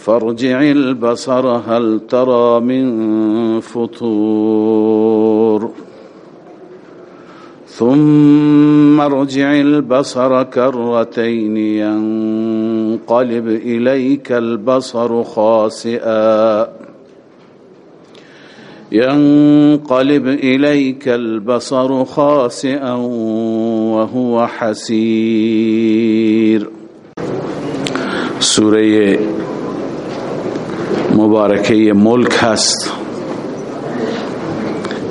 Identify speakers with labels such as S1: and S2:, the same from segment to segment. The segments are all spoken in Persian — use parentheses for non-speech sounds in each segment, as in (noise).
S1: فارجع البصر هل ترى من فطور. ثم ارجع البصر كرتين ينقلب إليك البصر خاسئا. ينقلب إليك البصر خاسئا وهو حسير. سورة مبارکه ملک هست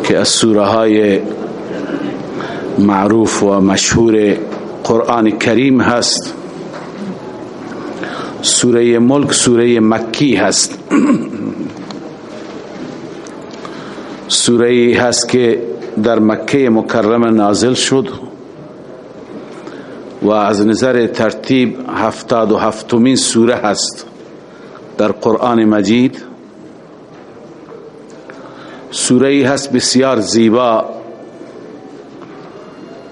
S1: که از سوره های معروف و مشهور قرآن کریم هست. سوره ملک سوره مکی هست. سوره هست که در مکه مکرم نازل شد و از نظر ترتیب هفتاد و هفتمین سوره هست. در قرآن مجید سوره هست بسیار زیبا.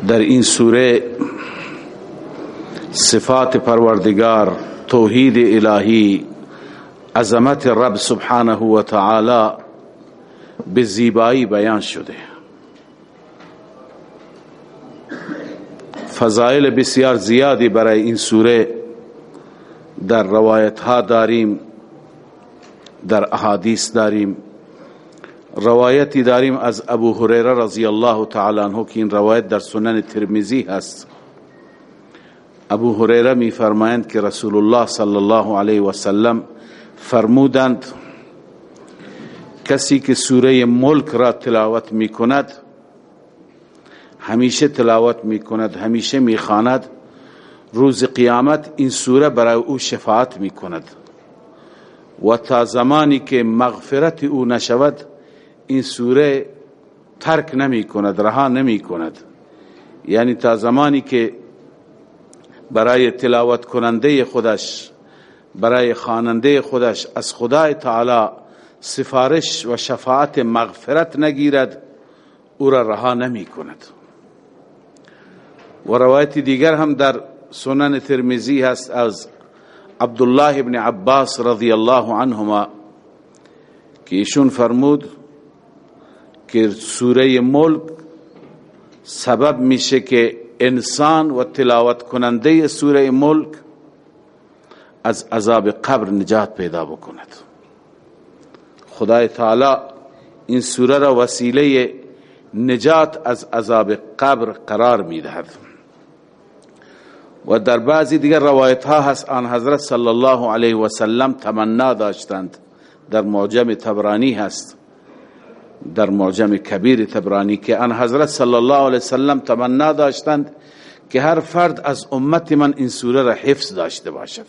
S1: در این سوره صفات پروردگار توحید الهی عظمت رب سبحانه و تعالی به زیبایی بیان شده. فضائل بسیار زیادی برای این سوره در روایت ها داریم. در احادیث داریم. روایتی داریم از ابو هریره رضی الله تعالی عنه که این روایت در سنن ترمیزی هست. ابو هریره می فرمایند که رسول الله صلی الله علیه و سلم فرمودند کسی که سوره ملک را تلاوت می کند همیشه تلاوت می کند همیشه می خاند روز قیامت این سوره برای او شفاعت می کند و تا زمانی که مغفرت او نشود این سوره ترک نمی کند رها نمی کند. یعنی تا زمانی که برای تلاوت کننده خودش برای خواننده خودش از خدای تعالی سفارش و شفاعت مغفرت نگیرد او را رها نمی کند. و روایت دیگر هم در سنن ترمیزی هست از عبدالله ابن عباس رضی الله عنهما که ایشون فرمود که سوره ملک سبب میشه که انسان و تلاوت کننده سوره ملک از عذاب قبر نجات پیدا بکند. خدای تعالی این سوره را وسیله نجات از عذاب قبر قرار می‌دهد. و در بعضی دیگر روایت ها هست آن حضرت صلی الله علیه و سلم تمنا داشتند. در معجم تبرانی هست. در معجم کبیر تبرانی که آن حضرت صلی الله علیه و سلم تمنا داشتند که هر فرد از امت من این سوره را حفظ داشته باشد.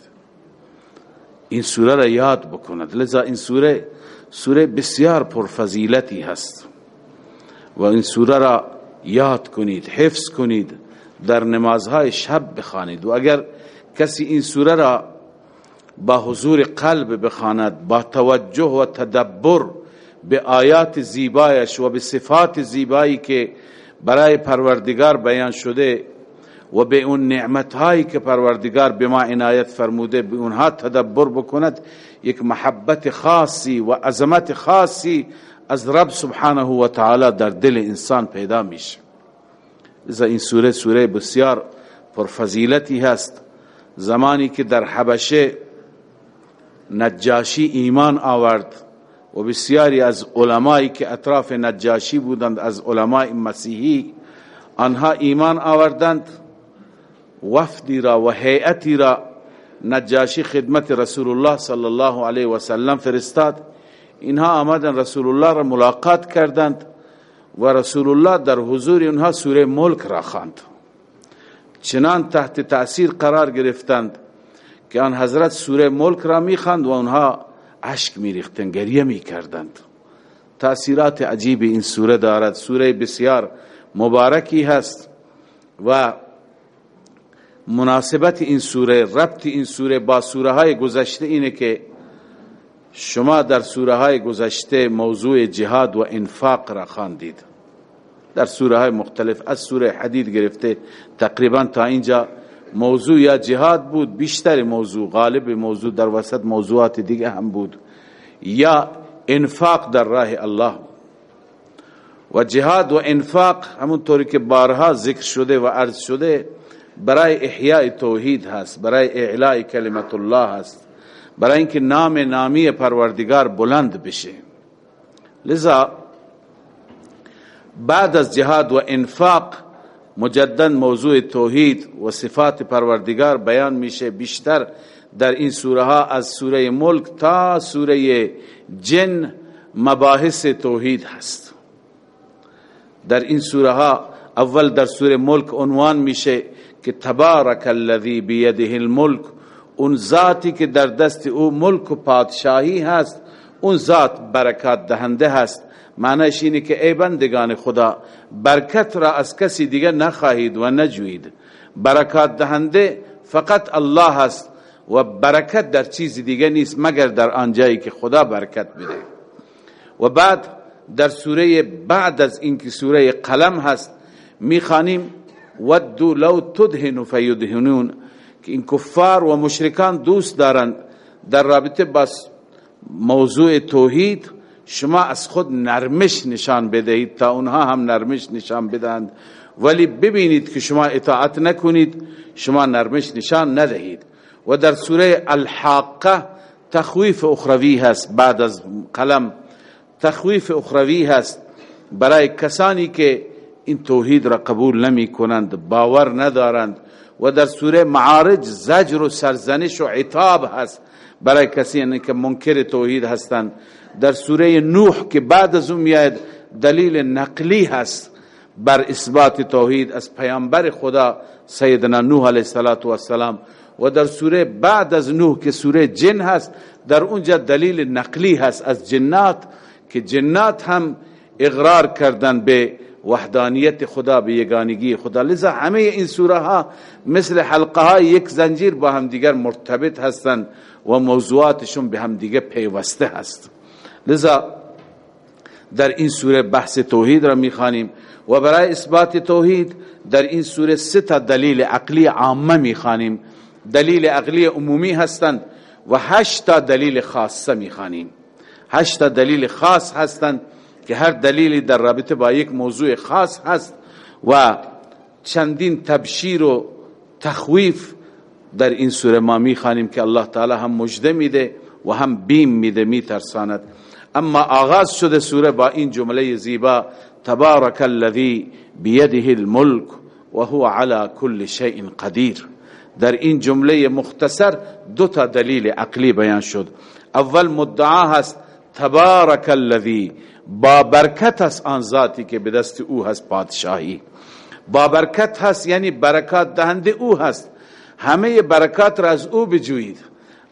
S1: این سوره را یاد بکند. لذا این سوره سوره بسیار پرفضیلتی هست. و این سوره را یاد کنید حفظ کنید. در نمازهای شب بخوانید. و اگر کسی این سوره را با حضور قلب بخواند با توجه و تدبر به آیات زیبایش و به صفات زیبایی که برای پروردگار بیان شده و به اون نعمتهایی که پروردگار به ما عنایت فرموده به اونها تدبر بکند یک محبت خاصی و عظمت خاصی از رب سبحانه و تعالی در دل انسان پیدا میشه. لذا این سوره سوره بسیار پرفضیلتی هست. زمانی که در حبشه نجاشی ایمان آورد و بسیاری از علمایی که اطراف نجاشی بودند از علمای مسیحی آنها ایمان آوردند. وفدی را و هیئتی را نجاشی خدمت رسول الله صلی الله علیه و سلم فرستاد. اینها آمدن رسول الله را ملاقات کردند. و رسول الله در حضور اونها سوره ملک را خواند. چنان تحت تأثیر قرار گرفتند که آن حضرت سوره ملک را می‌خواند و اونها اشک میریختند گریه می‌کردند. تأثیرات عجیب این سوره دارد. سوره بسیار مبارکی هست و مناسبت این سوره ربط این سوره با سوره های گذشته اینه که شما در سوره های گذشته موضوع جهاد و انفاق را خواندید. در سوره های مختلف از سوره حدید گرفته. تقریبا تا اینجا موضوع یا جهاد بود بیشتر موضوع غالب موضوع در وسط موضوعات دیگه هم بود. یا انفاق در راه الله و جهاد و انفاق همونطوری که بارها ذکر شده و عرض شده برای احیاء توحید هست برای اعلاء کلمت الله هست برای اینکه نام نامی پروردگار بلند بشه. لذا بعد از جهاد و انفاق مجدد موضوع توحید و صفات پروردگار بیان میشه بیشتر در این سوره ها از سوره ملک تا سوره جن مباحث توحید هست. در این سوره ها اول در سوره ملک عنوان میشه که تبارک الذی بیده الملک اون ذاتی که در دست او ملک و پادشاهی هست اون ذات برکات دهنده هست. معنیش اینه که ای بندگان خدا برکت را از کسی دیگه نخواهید و نجوید. برکات دهنده فقط الله هست و برکت در چیز دیگه نیست مگر در آنجایی که خدا برکت بده. و بعد در سوره بعد از اینکه سوره قلم هست می‌خوانیم ودو لو تدهن فیدهنون که این کفار و مشرکان دوست دارند. در رابطه با موضوع توحید شما از خود نرمش نشان بدهید تا اونها هم نرمش نشان بدهند. ولی ببینید که شما اطاعت نکنید شما نرمش نشان ندهید. و در سوره الحاقه تخویف اخروی هست بعد از قلم. تخویف اخروی هست برای کسانی که این توحید را قبول نمی کنند باور ندارند. و در سوره معارج زجر و سرزنش و عتاب هست برای کسی که منکر توحید هستند. در سوره نوح که بعد از اون میاد دلیل نقلی هست بر اثبات توحید از پیامبر خدا سیدنا نوح علیه السلام و در سوره بعد از نوح که سوره جن هست در اونجا دلیل نقلی هست از جنات که جنات هم اقرار کردن به وحدانیت خدا به یگانگی خدا. لذا همه این سوره ها مثل حلقه های یک زنجیر با هم دیگر مرتبط هستند و موضوعاتشون به هم دیگر پیوسته هست. لذا در این سوره بحث توحید را می‌خوانیم و برای اثبات توحید در این سوره سه تا دلیل عقلی عامه می‌خوانیم. دلیل عقلی عمومی هستند و هشت تا دلیل خاصه می‌خوانیم. هشت تا دلیل خاص هستند که هر دلیلی در رابطه با یک موضوع خاص هست و چندین تبشیر و تخویف در این سوره ما می‌خوانیم که الله تعالی هم مجده میده و هم بیم میده میترساند. اما آغاز شده سوره با این جمله زیبا تبارک الذی بیده الملک و هو على كل شیء قدیر. در این جمله مختصر دو تا دلیل عقلی بیان شد. اول مدعا هست تبارک الذی با برکت هست آن ذاتی که به دست او هست پادشاهی. با برکت هست یعنی برکات دهنده او هست. همه برکات را از او بجویید.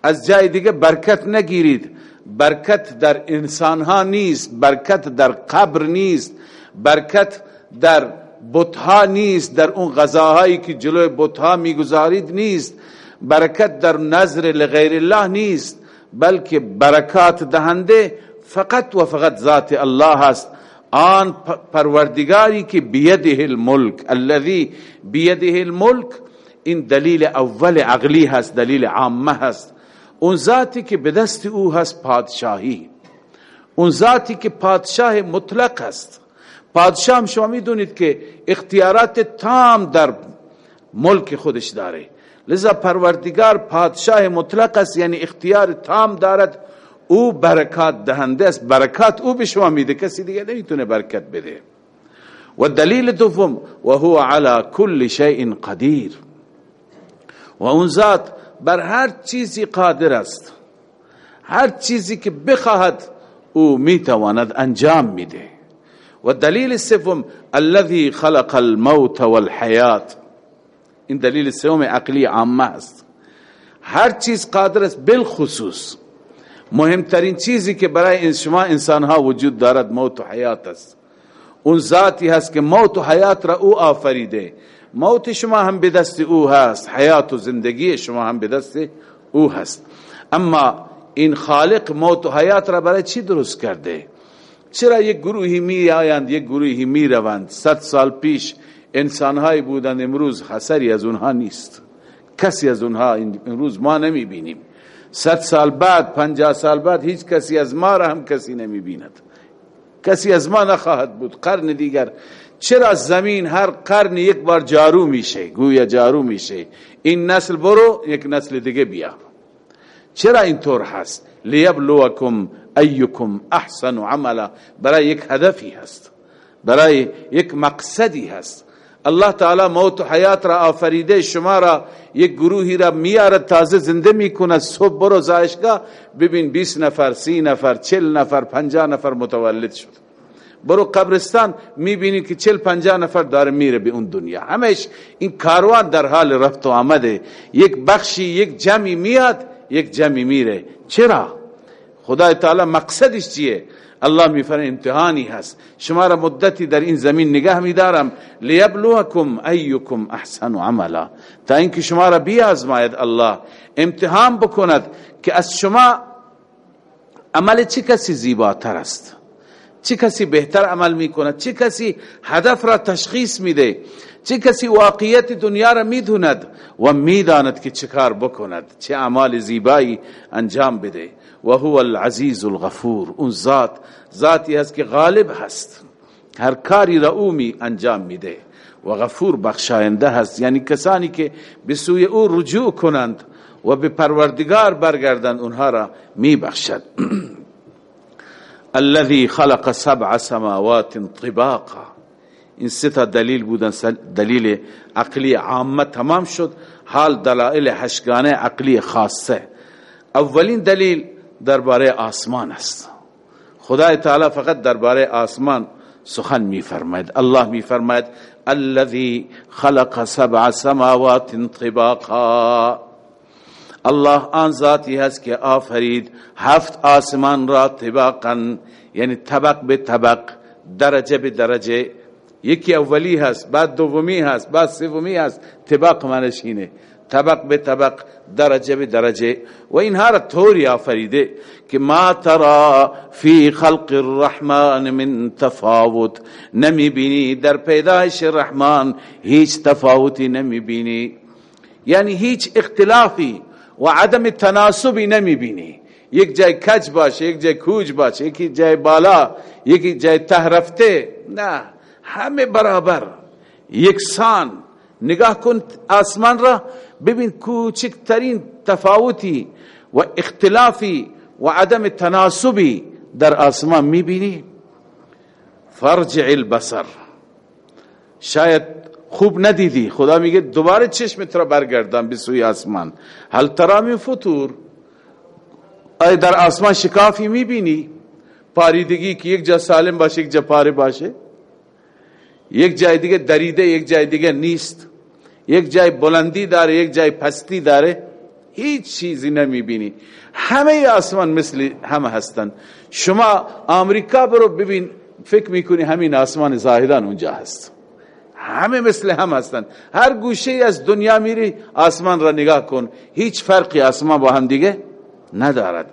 S1: از جای دیگه برکت نگیرید. برکت در انسان ها نیست برکت در قبر نیست برکت در بتها نیست در اون غذاهایی که جلوی بتها می‌گذارید نیست برکت در نظر لغیر الله نیست بلکه برکات دهنده فقط و فقط ذات الله هست آن پروردگاری که بیده الملک الذي بیده الملک این دلیل اول عقلی هست دلیل عامه هست. اون ذاتی که به دست او هست پادشاهی. اون ذاتی که پادشاه مطلق است. پادشاه هم شما می‌دونید که اختیارات تام در ملک خودش داره. لذا پروردگار پادشاه مطلق است یعنی اختیار تام دارد. او برکات دهنده است. برکات او به شما میده. کسی دیگه نمی‌تونه برکت بده. و دلیل دوم و هو على كل شیء قدیر. و اون ذات بر هر چیزی قادر است. هر چیزی که بخواهد او می‌تواند انجام میده. و دلیل سوم الذي خلق الموت والحیات. این دلیل سوم عقلی عامه است. هر چیز قادر است بالخصوص. مهمترین چیزی که برای شما انسان ها وجود دارد موت و حیات است. اون ذاتی هست که موت و حیات را او آفریده. موت شما هم به دست او هست. حیات و زندگی شما هم به دست او هست. اما این خالق موت و حیات را برای چی درست کرده؟ چرا یک گروهی می آیند یک گروهی می روند؟ صد سال پیش انسانهایی بودند امروز خسری از اونها نیست. کسی از اونها امروز ما نمی بینیم. صد سال بعد پنجاه سال بعد هیچ کسی از ما را هم کسی نمی بیند. کسی از ما نخواهد بود. قرن دیگر چرا زمین هر قرن یک بار جارو میشه؟ گویا جارو میشه. این نسل برو یک نسل دیگه بیا. چرا اینطور هست؟ لیبلوکم ایکم احسن عملا. برای یک هدفی هست. برای یک مقصدی هست. الله تعالی موت و حیات را آفریده شما را یک گروهی را میارد تازه زنده می‌کند. صبح برو زایشگاه ببین 20 نفر سی نفر چل نفر پنجاه نفر متولد شد. برو قبرستان می‌بینی که چل پنجاه نفر داره میره به اون دنیا. همش این کاروان در حال رفت و آمده. یک بخشی یک جمعی میاد یک جمعی میره. چرا؟ خدای تعالی مقصدش چیه؟ الله میفرماید امتحانی هست. شما را مدتی در این زمین نگه میدارم. لیبلوکم ایکم احسن عملا. تا اینکه شما را بیازماید الله. امتحان بکند که از شما عمل چه کسی زیباتر است؟ چه کسی بهتر عمل می‌کند؟ چه کسی هدف را تشخیص میده؟ چه کسی واقعیت دنیا را می‌دوند و می‌داند که چه کار بکند؟ چه اعمال زیبایی انجام بده؟ و هو العزیز الغفور. اون ذات ذاتی هست که غالب هست. هر کاری را او می انجام میده. و غفور بخشاینده هست. یعنی کسانی که به سوی او رجوع کنند و به پروردگار برگردند اونها را می بخشد. (clears throat) الذي خلق سبع سماوات طباقا. این سه دلیل بودن دلیل عقلی عامه تمام شد. حال دلائل هشگانه عقلی خاصه. اولین دلیل درباره آسمان است. خدای تعالی فقط درباره آسمان سخن می فرماید الله می فرماید الذي خلق سبع سماوات طباقا. الله آن ذاتی هست که آفرید هفت آسمان را طبقا یعنی طبق به طبق درجه به درجه یکی اولی هست بعد دومی هست بعد سومی هست طبق منشینه. طبق به طبق درجه به درجه و اینها را طوری آفریده که ما ترا فی خلق الرحمن من تفاوت نمی بینی در پیدایش رحمان هیچ تفاوتی نمی بینی۔ یعنی هیچ اختلافی و عدم تناسبی نمی بینی یک جای کج باشه یک جای کوج باشه یکی جای بالا یکی جای تهرفته نه همه برابر. یکسان نگاه کن آسمان را ببین کوچکترین تفاوتی و اختلافی و عدم تناسبی در آسمان می‌بینی. فرجع البصر. شاید خوب ندیدی. خدا میگه دوباره چشمت را برگردان به سوی آسمان. هل ترا من فطور؟ آیا در آسمان شکافی می‌بینی؟ پاریدگی که یک جا سالم باشه یک جا پاره باشه. یک جای دیگه دریده یک جای دیگه نیست. یک جای بلندی داره یک جای پستی داره. هیچ چیزی نمی‌بینی. همه آسمان مثل همه هستن. شما آمریکا برو ببین فکر می‌کنی همین آسمان زاهدان اونجا هست. همه مثل هم هستن. هر گوشه از دنیا میری آسمان را نگاه کن. هیچ فرقی آسمان با هم دیگه ندارد.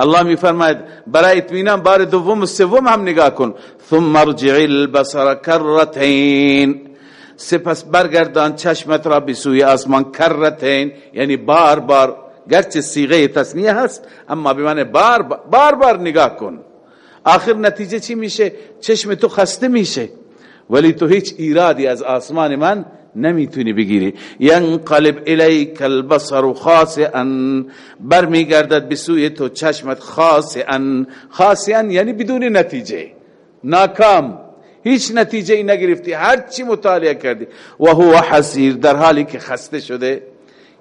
S1: الله میفرماید برای اطمینان بار دوم و سوم هم نگاه کن. ثم ارجع البصر کرتین. سپس برگردان چشمت را به سوی آسمان کرتین. یعنی بار بار. گرچه سیغه تصنیه هست اما به معنی بار بار بار نگاه کن. آخر نتیجه چی میشه؟ چشم تو خسته میشه. ولی تو هیچ ایرادی از آسمان من نمی‌تونی بگیری. ینقلب الیک البصر خاسئا. برمیگردد به سوی تو چشمت خاسئا. خاسئا یعنی بدون نتیجه. ناکام. هیچ نتیجه ای نگرفتی. هر چی مطالعه کردی. و هو حسیر. در حالی که خسته شده.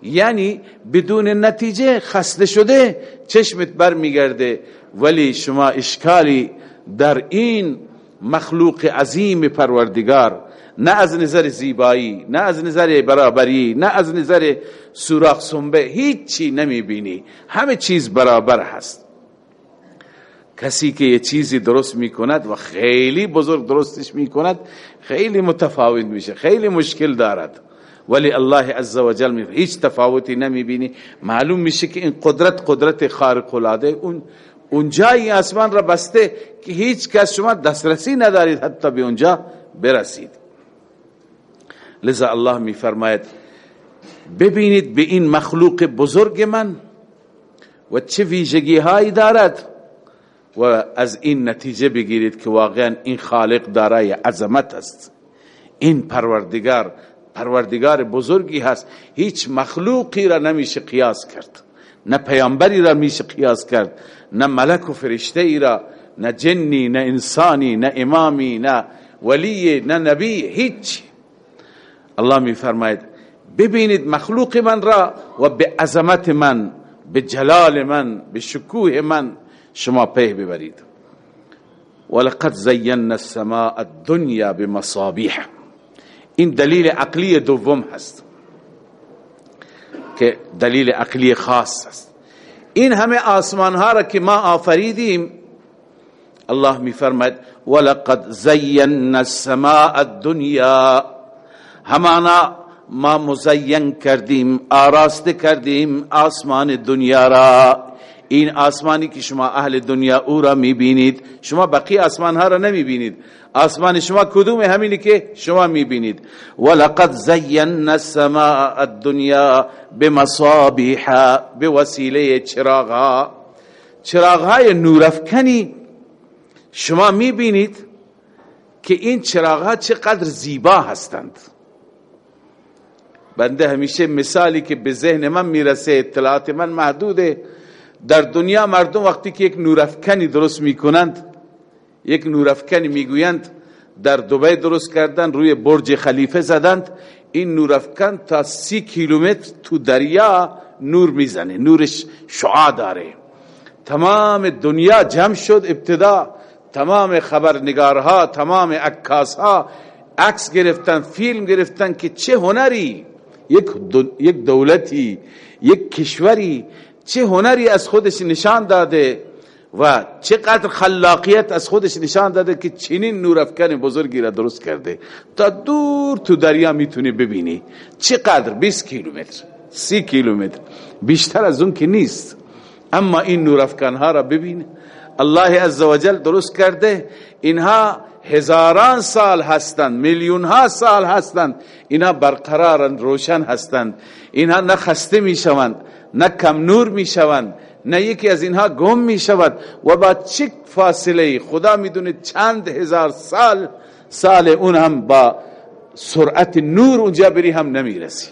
S1: یعنی بدون نتیجه خسته شده. چشمت بر میگرده ولی شما اشکالی در این مخلوق عظیم پروردگار نه از نظر زیبایی نه از نظر برابری نه از نظر سوراخ سنبه هیچی نمی بینی همه چیز برابر هست. کسی که یه چیزی درست می کند و خیلی بزرگ درستش می کند خیلی متفاوت میشه خیلی مشکل دارد. ولی الله عزوجل می هیچ تفاوتی نمی بینی معلوم میشه که این قدرت قدرت خارق العاده اون اونجا این آسمان را بسته که هیچ کس شما دسترسی ندارید حتی به اونجا برسید. لذا الله می فرماید ببینید به این مخلوق بزرگ من و چه ویژگی هایی دارد و از این نتیجه بگیرید که واقعا این خالق دارای عظمت است. این پروردگار پروردگار بزرگی هست. هیچ مخلوقی را نمیشه قیاس کرد. نه پیامبری را میشه قیاس کرد نه ملک و فرشته ای را نه جنی نه انسانی نه امامی نه ولی نه نبی هیچ. الله می فرماید ببینید مخلوق من را و به عظمت من به جلال من به شکوه من شما پی ببرید. ولقد زینا السماء الدنیا بمصابیح. این دلیل عقلی دوم هست. که دلیل عقلی خاص است. این همه آسمان ها را که ما آفریدیم الله می فرماید ولقد زینا السماء الدنیا. همانا ما مزین کردیم آراسته کردیم آسمان دنیا را. این آسمانی که شما اهل دنیا او را می‌بینید شما بقیه آسمان ها را نمی‌بینید. آسمان شما کدوم همینی که شما می‌بینید؟ ولقد زینا السماء الدنیا بمصابیح بوسیله چراغ ها. های نورافکنی شما می‌بینید که این چراغ ها چقدر زیبا هستند. بنده همیشه مثالی که به ذهن من می‌رسه اطلاعات من محدوده. در دنیا مردم وقتی که یک نورافکنی درست می‌کنند یک نورافکنی می‌گویند در دبی درست کردن روی برج خلیفه زدند این نورافکن تا سی کیلومتر تو دریا نور می‌زنه نورش شعا داره. تمام دنیا جمع شد ابتدا تمام خبرنگارها تمام عکاسها عکس گرفتن فیلم گرفتن که چه هنری؟ یک, یک دولتی یک کشوری چه هنری از خودش نشان داده و چقدر خلاقیت از خودش نشان داده که چنین نورافکن بزرگی را درست کرده. تا دور تو دریا می‌تونی ببینی چقدر 20 کیلومتر 30 کیلومتر. بیشتر از اون که نیست. اما این نورافکن ها را ببین. الله عزوجل درست کرده. اینها هزاران سال هستند میلیون ها سال هستند. اینها برقرارن روشن هستند. اینها نه خسته می‌شوند. نه کم نور می‌شوند نه یکی از اینها گم می شود و با چه فاصله خدا می‌دونه چند هزار سال سال اون هم با سرعت نور اونجا بری هم نمی‌رسی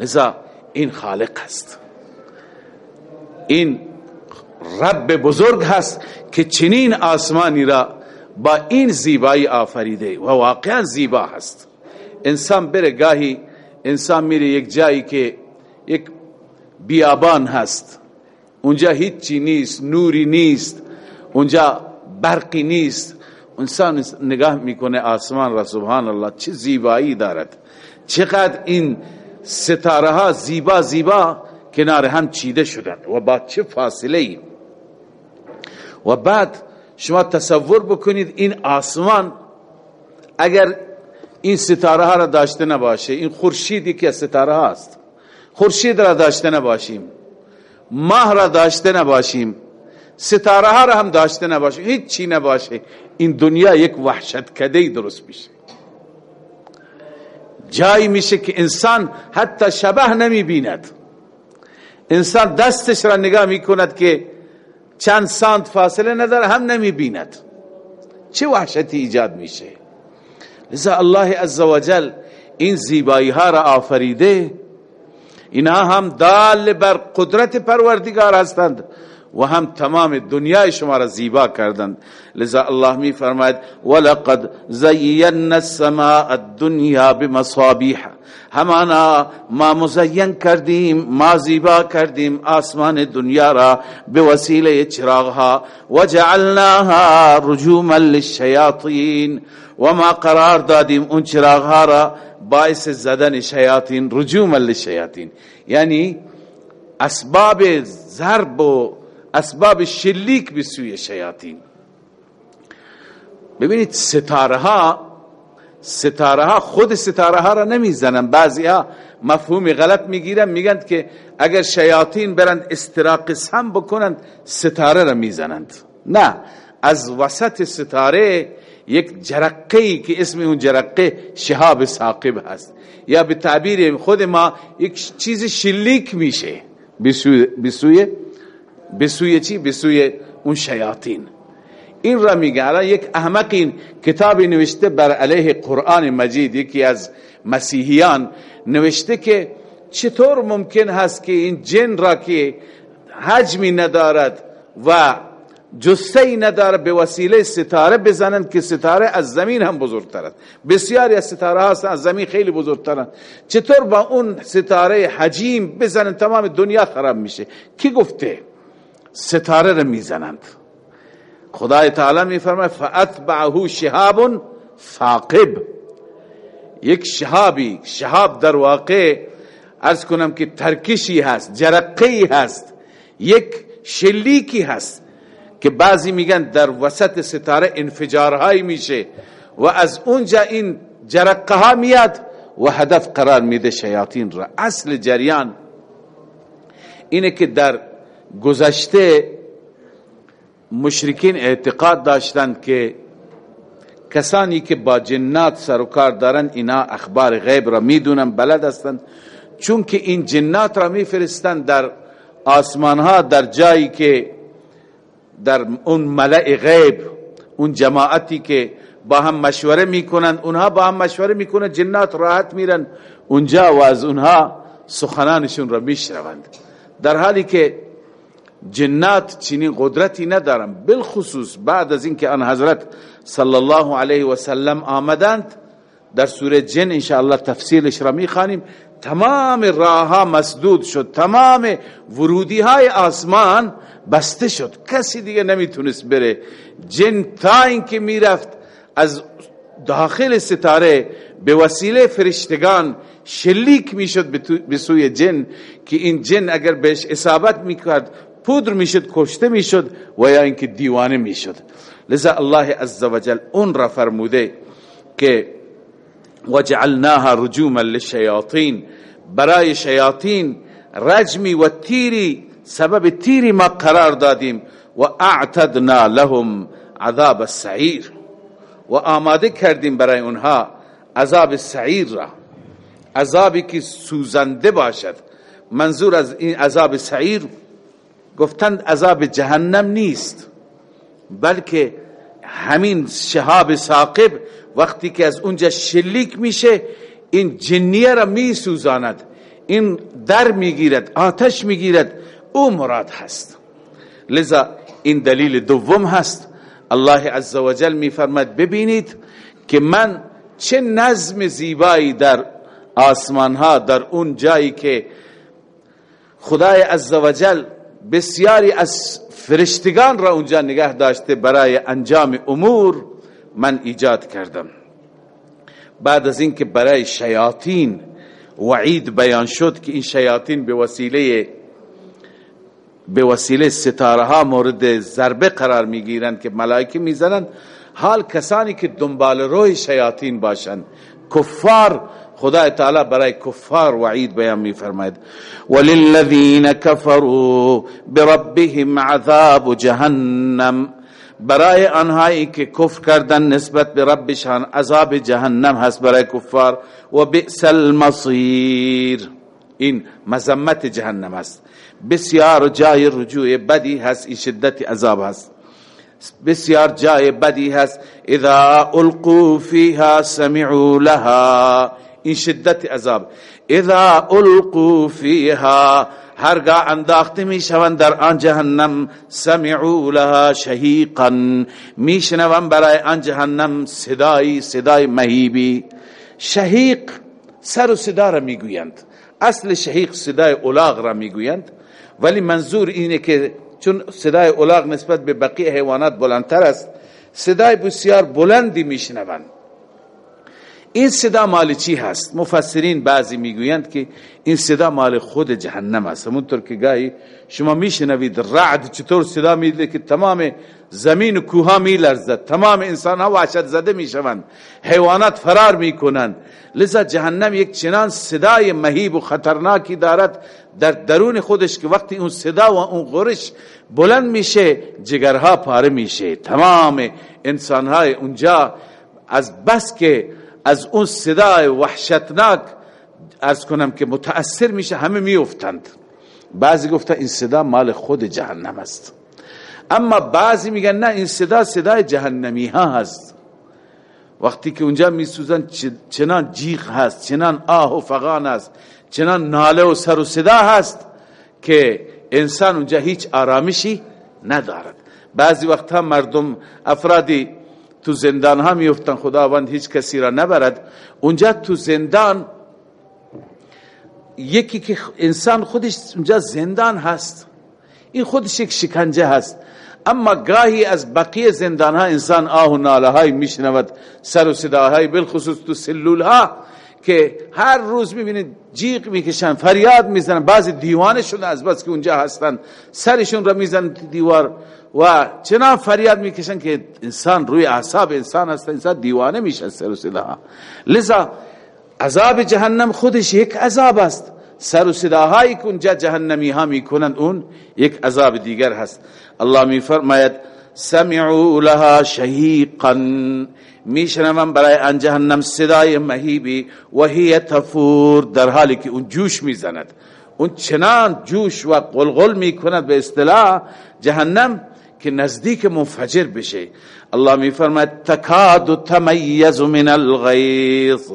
S1: لذا این خالق است. این رب بزرگ هست که چنین آسمانی را با این زیبایی آفریده و واقعا زیبا هست. انسان بره گاهی انسان میره یک جایی که یک بیابان هست. اونجا هیچی نیست نوری نیست. اونجا برقی نیست. انسان نگاه می‌کنه آسمان را سبحان الله چه زیبایی دارد. چقدر این ستاره ها زیبا زیبا کنار هم چیده شدن و با چه فاصله ای و بعد شما تصور بکنید این آسمان اگر این ستاره ها را داشته نباشه این خورشیدی که ستاره هاست خورشید را داشته نباشیم. ماه را داشته نباشیم. ستاره ها را هم داشته نباشیم هیچ چی نباشه. این دنیا یک وحشت کده درست میشه. جایی میشه که انسان حتی شبه نمی بیند انسان دستش را نگاه می‌کند که چند سانت فاصله نداره هم نمی بیند چه وحشتی ایجاد میشه؟ لذا الله عزوجل این زیبایی ها را آفریده اینها هم دال بر قدرت پروردگار هستند و هم تمام دنیای شما را زیبا کردند. لذا الله می فرماید ولقد زینا السماء الدنیا بمصابیح. همانا ما مزین کردیم ما زیبا کردیم آسمان دنیا را به وسیله چراغها و جعلناها رجوما للشیاطین. و ما قرار دادیم اون چراغها را باعث زدن شیاطین رجوما للشیاطین یعنی اسباب ضرب و اسباب شلیک به سوی شیاطین. ببینید ستاره ها ستاره ها خود ستاره ها را نمی‌زنن. بعضی ها مفهوم غلط می‌گیرن میگن که اگر شیاطین برند استراق سم بکنند ستاره را می‌زنند. نه از وسط ستاره یک جرقه ای که اسم اون جرقه شهاب ساقب هست. یا به تعبیر خود ما یک چیز شلیک میشه. بسوی بسوی چی؟ بسوی اون شیاطین. این را میگه. الان یک احمقین کتابی نوشته بر علیه قرآن مجید یکی از مسیحیان نوشته که چطور ممکن هست که این جن را که حجمی ندارد و جسته ای ندارد به وسیله ستاره بزنند که ستاره از زمین هم بزرگتر است بسیاری از ستاره هستن از زمین خیلی بزرگترند. چطور با اون ستاره حجیم بزنند تمام دنیا خراب میشه. کی گفته؟ ستاره را می‌زنند. خدای تعالی می فرماید فاتبعه شهاب ثاقب. یک شهابی شهاب در واقع ارز کنم که ترکشی هست جرقی هست یک شلیکی هست. که بعضی میگن در وسط ستاره انفجارهایی میشه و از اونجا این جرقه ها میاد و هدف قرار میده شیاطین را. اصل جریان اینه که در گذشته مشرکین اعتقاد داشتند که کسانی که با جنات سر و دارن اینا اخبار غیب را می‌دونن بلد هستند چون که این جنات را میفرستند در آسمان ها در جایی که در اون ملع غیب اون جماعتی که با هم مشوره می‌کنند اونها با هم مشوره می‌کنند جنات راحت میرن. اونجا و از اونها سخنانشون را میشنوند. در حالی که جنات چنین قدرتی ندارن بالخصوص بعد از اینکه آن حضرت صلی الله علیه و سلم آمدند در سوره جن انشاءالله تفصیلش را می‌خوانیم. تمام راه مسدود شد. تمام ورودی های آسمان بسته شد. کسی دیگه نمی‌تونست بره. جن تا اینکه می‌رفت از داخل ستاره به وسیله فرشتگان شلیک می‌شد به سوی جن که این جن اگر بهش اصابت می‌کرد پودر می‌شد کشته می‌شد و یا اینکه دیوانه می‌شد. لذا الله عزوجل اون را فرموده که وجعلناها رجوما للشیاطین برای شیاطین رجمی و تیری سبب تیری ما قرار دادیم. و اعتدنا لهم عذاب السعیر. و آماده کردیم برای اونها عذاب سعیر را. عذابی که سوزنده باشد. منظور از این عذاب سعیر گفتند عذاب جهنم نیست بلکه همین شهاب ساقب وقتی که از اونجا شلیک میشه این جنیه را میسوزاند. این در می‌گیرد آتش می‌گیرد. او مراد هست. لذا این دلیل دوم هست. الله عزوجل میفرماد ببینید که من چه نظم زیبایی در آسمان ها در اون جایی که خدای عزوجل بسیاری از فرشتگان را اونجا نگه داشته برای انجام امور من ایجاد کردم. بعد از اینکه برای شیاطین وعید بیان شد که این شیاطین به وسیله به وسیله ستاره ها مورد ضربه قرار می‌گیرند که ملائکه می‌زنند حال کسانی که دنبال روی شیاطین باشند. کفار خدا تعالی برای کفار وعید بیان می فرماید وللذین کفروا بربهم عذاب جهنم. برای آنهایی که کفر کردن نسبت به ربشان عذاب جهنم هست برای کفار و بئس المصیر. این مذمت جهنم است. بسیار جای رجوع بدی هست این شدت عذاب هست. بسیار جای بدی هست. اذا القوا فيها سمعوا لها. این شدت عذاب. اذا القوا فيها هرگاه انداخته می شوند در آن جهنم سمعوا لها شهیقا. می برای آن جهنم صدای صدای مهیبی. شهیق سر و صدا را می‌گویند. اصل شهیق صدای اولاغ را می‌گویند. ولی منظور اینه که چون صدای اولاغ نسبت به بقیه حیوانات بلندتر است صدای بسیار بلندی میشنوند. این صدا مال چی هست؟ مفسرین بعضی می‌گویند که این صدا مال خود جهنم است. همونطور که گاهی شما میشنوید رعد چطور صدا میده که تمام زمین و کوها میلرزد. تمام انسان ها وحشت زده می‌شوند. حیوانات فرار می‌کنند. لذا جهنم یک چنان صدای مهیب و خطرناکی دارد در درون خودش که وقتی اون صدا و اون غرش بلند میشه جگرها پاره میشه. تمام انسان های اونجا از بس که از اون صدای وحشتناک ارز کنم که متأثر میشه همه میفتند بعضی گفته این صدا مال خود جهنم است. اما بعضی میگن نه این صدا صدای جهنمی ها هست. وقتی که اونجا میسوزن چنان جیغ هست چنان آه و فغان هست چنان ناله و سر و صدا هست که انسان اونجا هیچ آرامشی ندارد. بعضی وقتها مردم افرادی تو زندان ها میفتن. خداوند هیچ کسی را نبرد. اونجا تو زندان یکی که انسان خودش اونجا زندان هست. این خودش یک شکنجه هست. اما گاهی از بقیه زندان ها انسان آه و ناله های میشنود. سر و صداهای بالخصوص تو سلول ها که هر روز می‌بینید جیغ می‌کشن فریاد می‌زنن. بعضی دیوانشون از بس که اونجا هستن. سرشون را می‌زنن دیوار. و چنان فریاد می‌کشن که انسان روی اعصاب انسان هست انسان دیوانه میشه سر و صدا. لذا عذاب جهنم خودش یک عذاب است. سر و صداهایی که اونجا جهنمی ها می‌کنند اون یک عذاب دیگر هست. الله میفرماید سمعوا لها شهیقا. میشنون برای ان جهنم صدای مهیبی. و هی تفور. در حالی که اون جوش می‌زند. اون چنان جوش و قلقل می‌کند به اصطلاح جهنم که نزدیک منفجر بشه. الله میفرماید تکاد تمیز من الغیظ.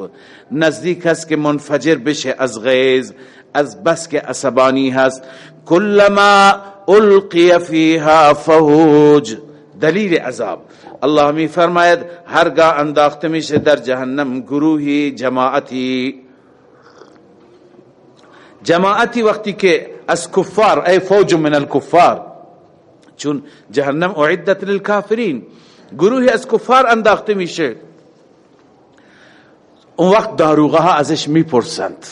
S1: نزدیک است که منفجر بشه از غیظ از بس که عصبانی هست. کلما القی فیها فوج دلیل عذاب. الله می فرماید هرگاه انداخته میشه در جهنم گروهی جماعتی. جماعتی وقتی که از کفار ای فوج من الكفار چون جهنم اعدت للکافرین. گروهی از کفار انداخته میشه. اون وقت داروغه ها ازش می‌پرسند.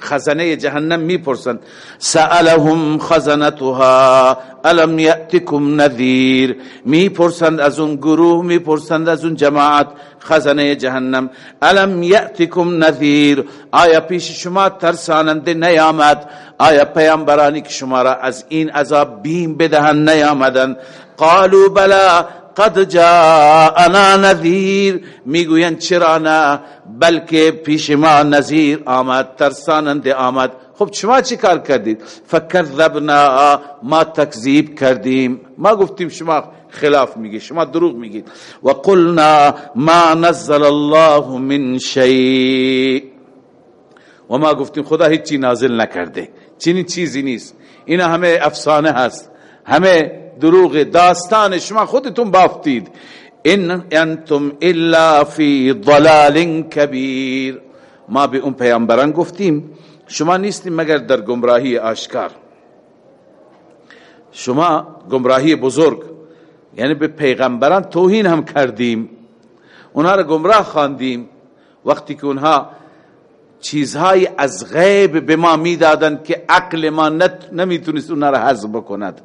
S1: خزنه جهنم می‌پرسند سألهم خزنتها الم یأتکم نذیر؟ می‌پرسند از اون گروه می‌پرسند از اون جماعت خزنه جهنم. الم یأتکم نذیر؟ آیا پیش شما ترساننده نیامد؟ آیا پیامبرانی که شما را از این عذاب بیم بدهند نیامدن قالوا بلا قد جاءنا نذیر. می‌گویند چرا نه؟ بلکه پیش ما نذیر آمد ترساننده آمد. خب شما چی کار کردید؟ فکذبنا ما تکذیب کردیم. ما گفتیم شما خلاف میگید شما دروغ میگید. و قلنا ما نزل الله من شیء. و ما گفتیم خدا هیچی نازل نکرده. چنین چیزی نیست. اینا همه افسانه هست. همه دروغ داستان شما خودتون بافتید. ان انتم الا فی ضلال کبیر. ما به اون پیامبران گفتیم شما نیستیم مگر در گمراهی آشکار. شما گمراهی بزرگ یعنی به پیغمبران توهین هم کردیم. اونها را گمراه خواندیم. وقتی که اونها چیزهای از غیب به ما می‌دادند که عقل ما نمی‌تونست اونها را حذف بکند.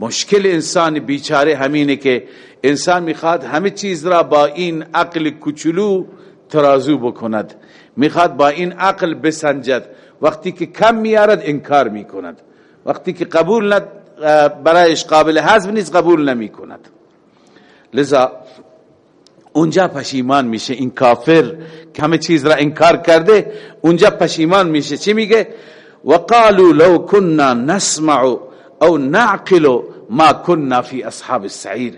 S1: مشکل انسان بیچاره همینه که انسان می‌خواد همه چیز را با این عقل کوچولو ترازو بکند. می‌خواد با این عقل بسنجد. وقتی که کم میارد انکار می‌کند. وقتی که قبول ند برایش قابل حذف نیست قبول نمی کند لذا اونجا پشیمان میشه این کافر که همه چیز را انکار کرده. اونجا پشیمان میشه. چی میگه؟ وقالوا لو كنا نسمع أو نعقل ما كنا فی أصحاب السعیر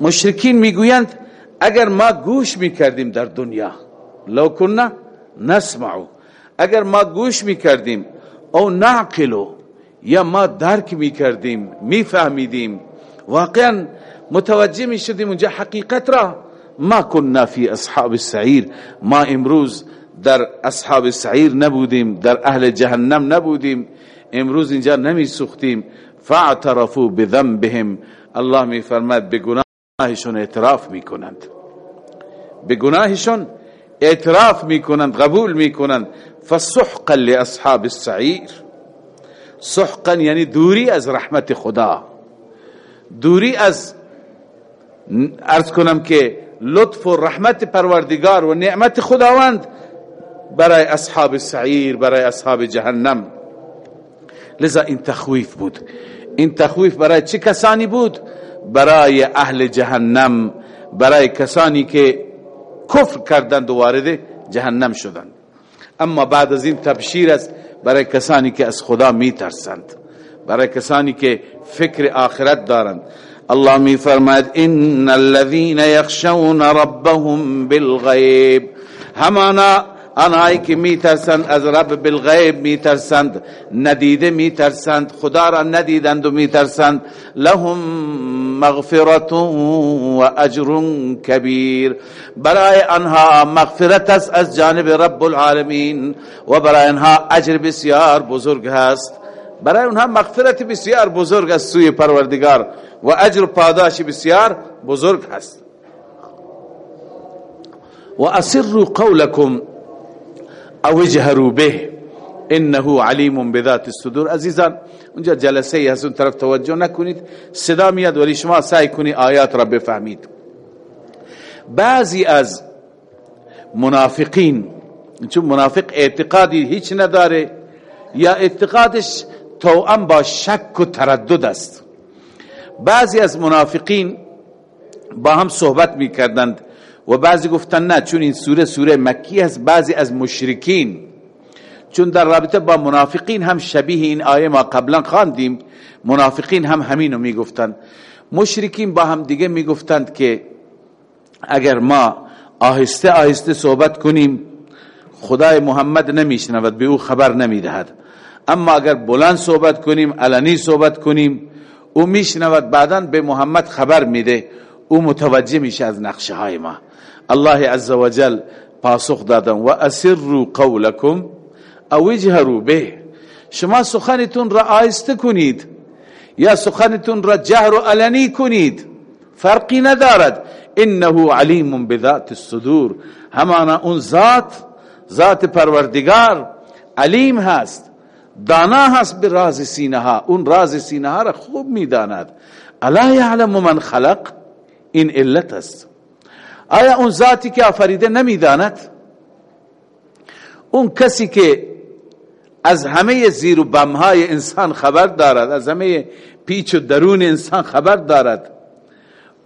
S1: مشرکین میگویند اگر ما گوش میکردیم در دنیا لو كنا نسمع. اگر ما گوش میکردیم أو نعقلو یا ما درک میکردیم میفهمیدیم واقعا متوجه میشدیم اونجا حقیقت را. ما كنا فی أصحاب السعیر ما امروز در أصحاب السعیر نبودیم در أهل جهنم نبودیم امروز اینجا نمی سوختیم فاعترفوا بذنبهم. الله می فرماد به گناهشون اعتراف می‌کنند. به گناهشون اعتراف می‌کنند قبول می‌کنند. فسحقا لاصحاب السعیر. سحقا یعنی دوری از رحمت خدا. دوری از ارز کنم که لطف و رحمت پروردگار و نعمت خداوند برای اصحاب سعیر برای اصحاب جهنم. لذا این تخویف بود. این تخویف برای چه کسانی بود؟ برای اهل جهنم برای کسانی که کفر کردند و وارد جهنم شدند. اما بعد از این تبشیر است برای کسانی که از خدا میترسند. برای کسانی که فکر آخرت دارند. الله می فرماید ان الذين يخشون ربهم بالغیب. همانا آنهایی که میترسند از رب بالغیب میترسند ندیده میترسند خدا را ندیدند و میترسند لهم مغفرت و اجر کبیر. برای آنها مغفرت است از جانب رب العالمین و برای آنها اجر بسیار بزرگ هست برای اونها مغفرت بسیار بزرگ است سوی پروردگار و اجر پاداش بسیار بزرگ هست و اسروا قولکم او اجهروا به. انه علیم بذات الصدور. عزیزان اونجا جلسه ای از اون طرف توجه نکنید. صدا میاد ولی شما سعی کنید آیات را بفهمید. بعضی از منافقین چون منافق اعتقادی هیچ نداره یا اعتقادش توأم با شک و تردد است. بعضی از منافقین با هم صحبت می‌کردند. و بعضی گفتن نه چون این سوره سوره مکی است بعضی از مشرکین. چون در رابطه با منافقین هم شبیه این آیه ما قبلا خواندیم منافقین هم همینو می‌گفتند مشرکین با هم دیگه می‌گفتند که اگر ما آهسته آهسته صحبت کنیم خدای محمد نمیشنود به او خبر نمی‌دهد. اما اگر بلند صحبت کنیم علنی صحبت کنیم او میشنود بعدا به محمد خبر میده او متوجه میشه از نقشه های ما. الله عز وجل پاسخ دادن. و اسروا قولکم او اجهروا به. شما سخنتون را آیسته کنید. یا سخنتون را جهر و علنی کنید. فرقی ندارد. انه علیم بذات الصدور. همانا اون ذات ذات پروردگار علیم هست. دانا هست به راز سینه اون راز سینه را خوب می‌داند. الا یعلم من خلق؟ این علت است. آیا اون ذاتی که آفریده نمی‌داند؟ اون کسی که از همه زیر و بمهای انسان خبر دارد از همه پیچ و درون انسان خبر دارد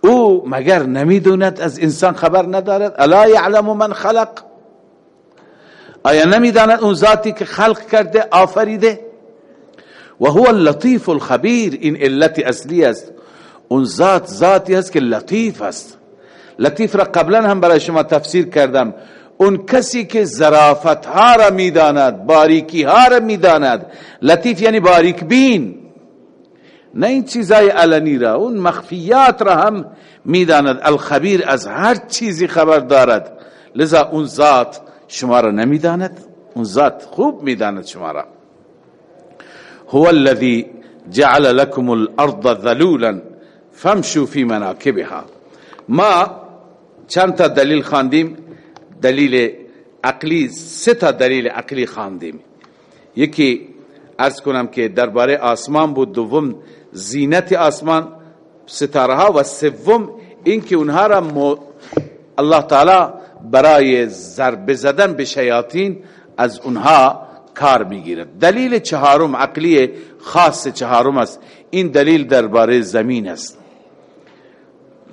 S1: او مگر نمی‌دوند از انسان خبر ندارد؟ الا یعلم من خلق. آیا نمی‌داند اون ذاتی که خلق کرده آفریده؟ و هو اللطیف الخبیر این علت اصلی است. اون ذات ذاتی است که لطیف است. لطیف را قبلا هم برای شما تفسیر کردم. اون کسی که زرافت ها را می‌داند باریکی ها را می‌داند. لطیف یعنی باریک بین. نه این چیزای علنی را اون مخفیات را هم می‌داند. الخبیر از هر چیزی خبر دارد. لذا اون ذات شما را نمی‌داند. اون ذات خوب می‌داند شما را. هو الذي جعل لكم الارض ذلولا فامشوا في مناكبها ما چند تا دلیل خواندیم؟ دلیل عقلی سه تا دلیل عقلی خواندیم. یکی ارز کنم که درباره آسمان بود دوم زینت آسمان ستاره و سوم اینکه اونها را الله تعالی برای ضربه زدن به شیاطین از اونها کار می‌گیرد. دلیل چهارم عقلی خاص چهارم است. این دلیل درباره زمین است.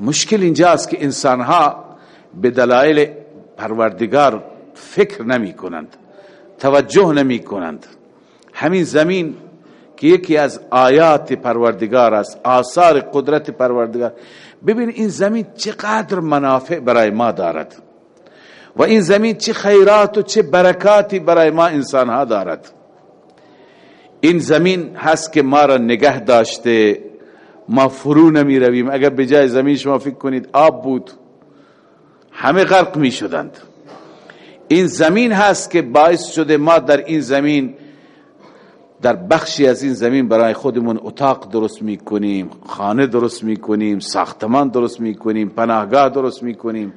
S1: مشکل اینجاست که انسانها به دلایل پروردگار فکر نمی کنند توجه نمی کنند. همین زمین که یکی از آیات پروردگار است آثار قدرت پروردگار. ببین این زمین چقدر منافع برای ما دارد و این زمین چه خیرات و چه برکاتی برای ما انسان ها دارد. این زمین هست که ما را نگه داشته ما فرو نمی رویم. اگر به جای زمین شما فکر کنید آب بود. همه غرق می شدند این زمین هست که باعث شده ما در این زمین در بخشی از این زمین برای خودمون اتاق درست می کنیم خانه درست می کنیم ساختمان درست می کنیم پناهگاه درست می کنیم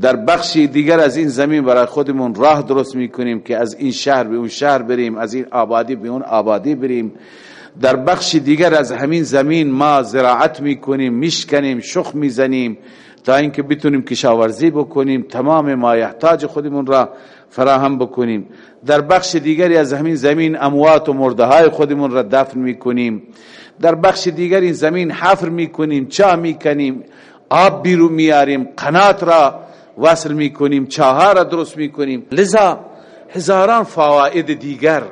S1: در بخشی دیگر از این زمین برای خودمون راه درست می کنیم که از این شهر به اون شهر بریم از این آبادی به اون آبادی بریم. در بخش دیگر از همین زمین ما زراعت می‌کنیم میشکنیم شخ می‌زنیم. تا اینکه بتونیم کشاورزی بکنیم تمام ما یحتاج خودمون را فراهم بکنیم. در بخش دیگری از همین زمین اموات و مرده های خودمون را دفن می‌کنیم. در بخش دیگر این زمین حفر می‌کنیم چا می‌کنیم آب بیرو میاریم قنات را وصل می‌کنیم چاها را درست می‌کنیم. لذا هزاران فواید دیگر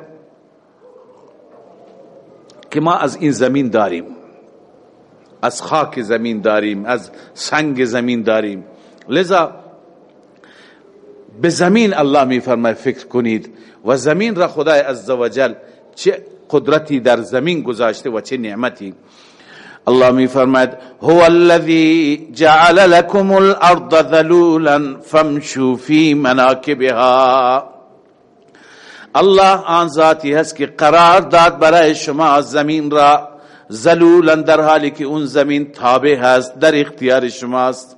S1: که ما از این زمین داریم. از خاک زمین داریم از سنگ زمین داریم. لذا به زمین الله می فرمای فکر کنید و زمین را خدای عزوجل چه قدرتی در زمین گذاشته و چه نعمتی. الله می فرماید هو الذي جعل لكم الارض ذلولا فامشوا في مناكبها الله آن ذاتی هست که قرار داد برای شما زمین را زلولا در حالی که اون زمین تابع هست در اختیار شماست.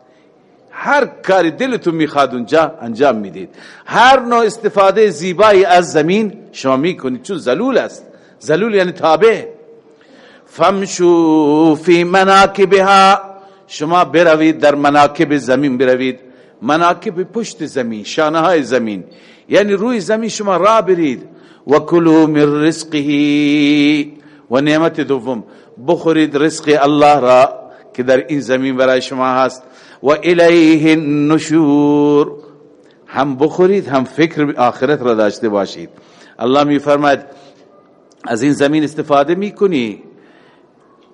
S1: هر کاری دلتون می‌خواد اونجا انجام می‌دید. هر نوع استفاده زیبایی از زمین شما می‌کنید چون زلول است. زلول یعنی تابع. فمشو فی مناکبها شما بروید در مناکب زمین بروید. مناکب پشت زمین شانه های زمین. یعنی روی زمین شما را برید. و کلو من رزقه و نعمت دوم. بخورید رزق الله را که در این زمین برای شما هست. و الیه النشور. هم بخورید هم فکر آخرت را داشته باشید. الله می فرماید از این زمین استفاده می‌کنی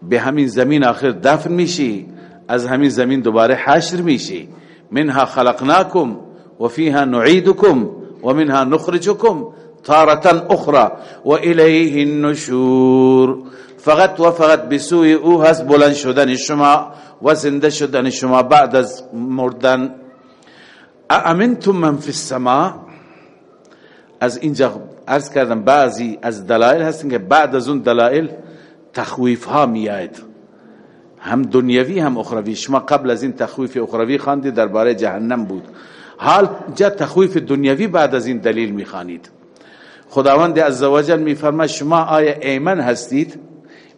S1: به همین زمین آخر دفن میشی از همین زمین دوباره حشر میشی. منها خلقناکم و فیها نعیدکم و منها نخرجکم. تارتا اخرى و الیه النشور. فقط و فقط بسوی او هست بلند شدن شما و زنده شدن شما بعد از مردن. امنتم من فی السماء؟ از اینجا عرض کردم بعضی از دلائل هستن که بعد از اون دلائل تخویف ها میاد هم دنیوی هم اخروی. شما قبل از این تخویف اخروی خواندید درباره جهنم بود. حال جا تخویف دنیوی بعد از این دلیل می‌خوانید. خداوند عزوجل میفرما شما آیا ایمن هستید؟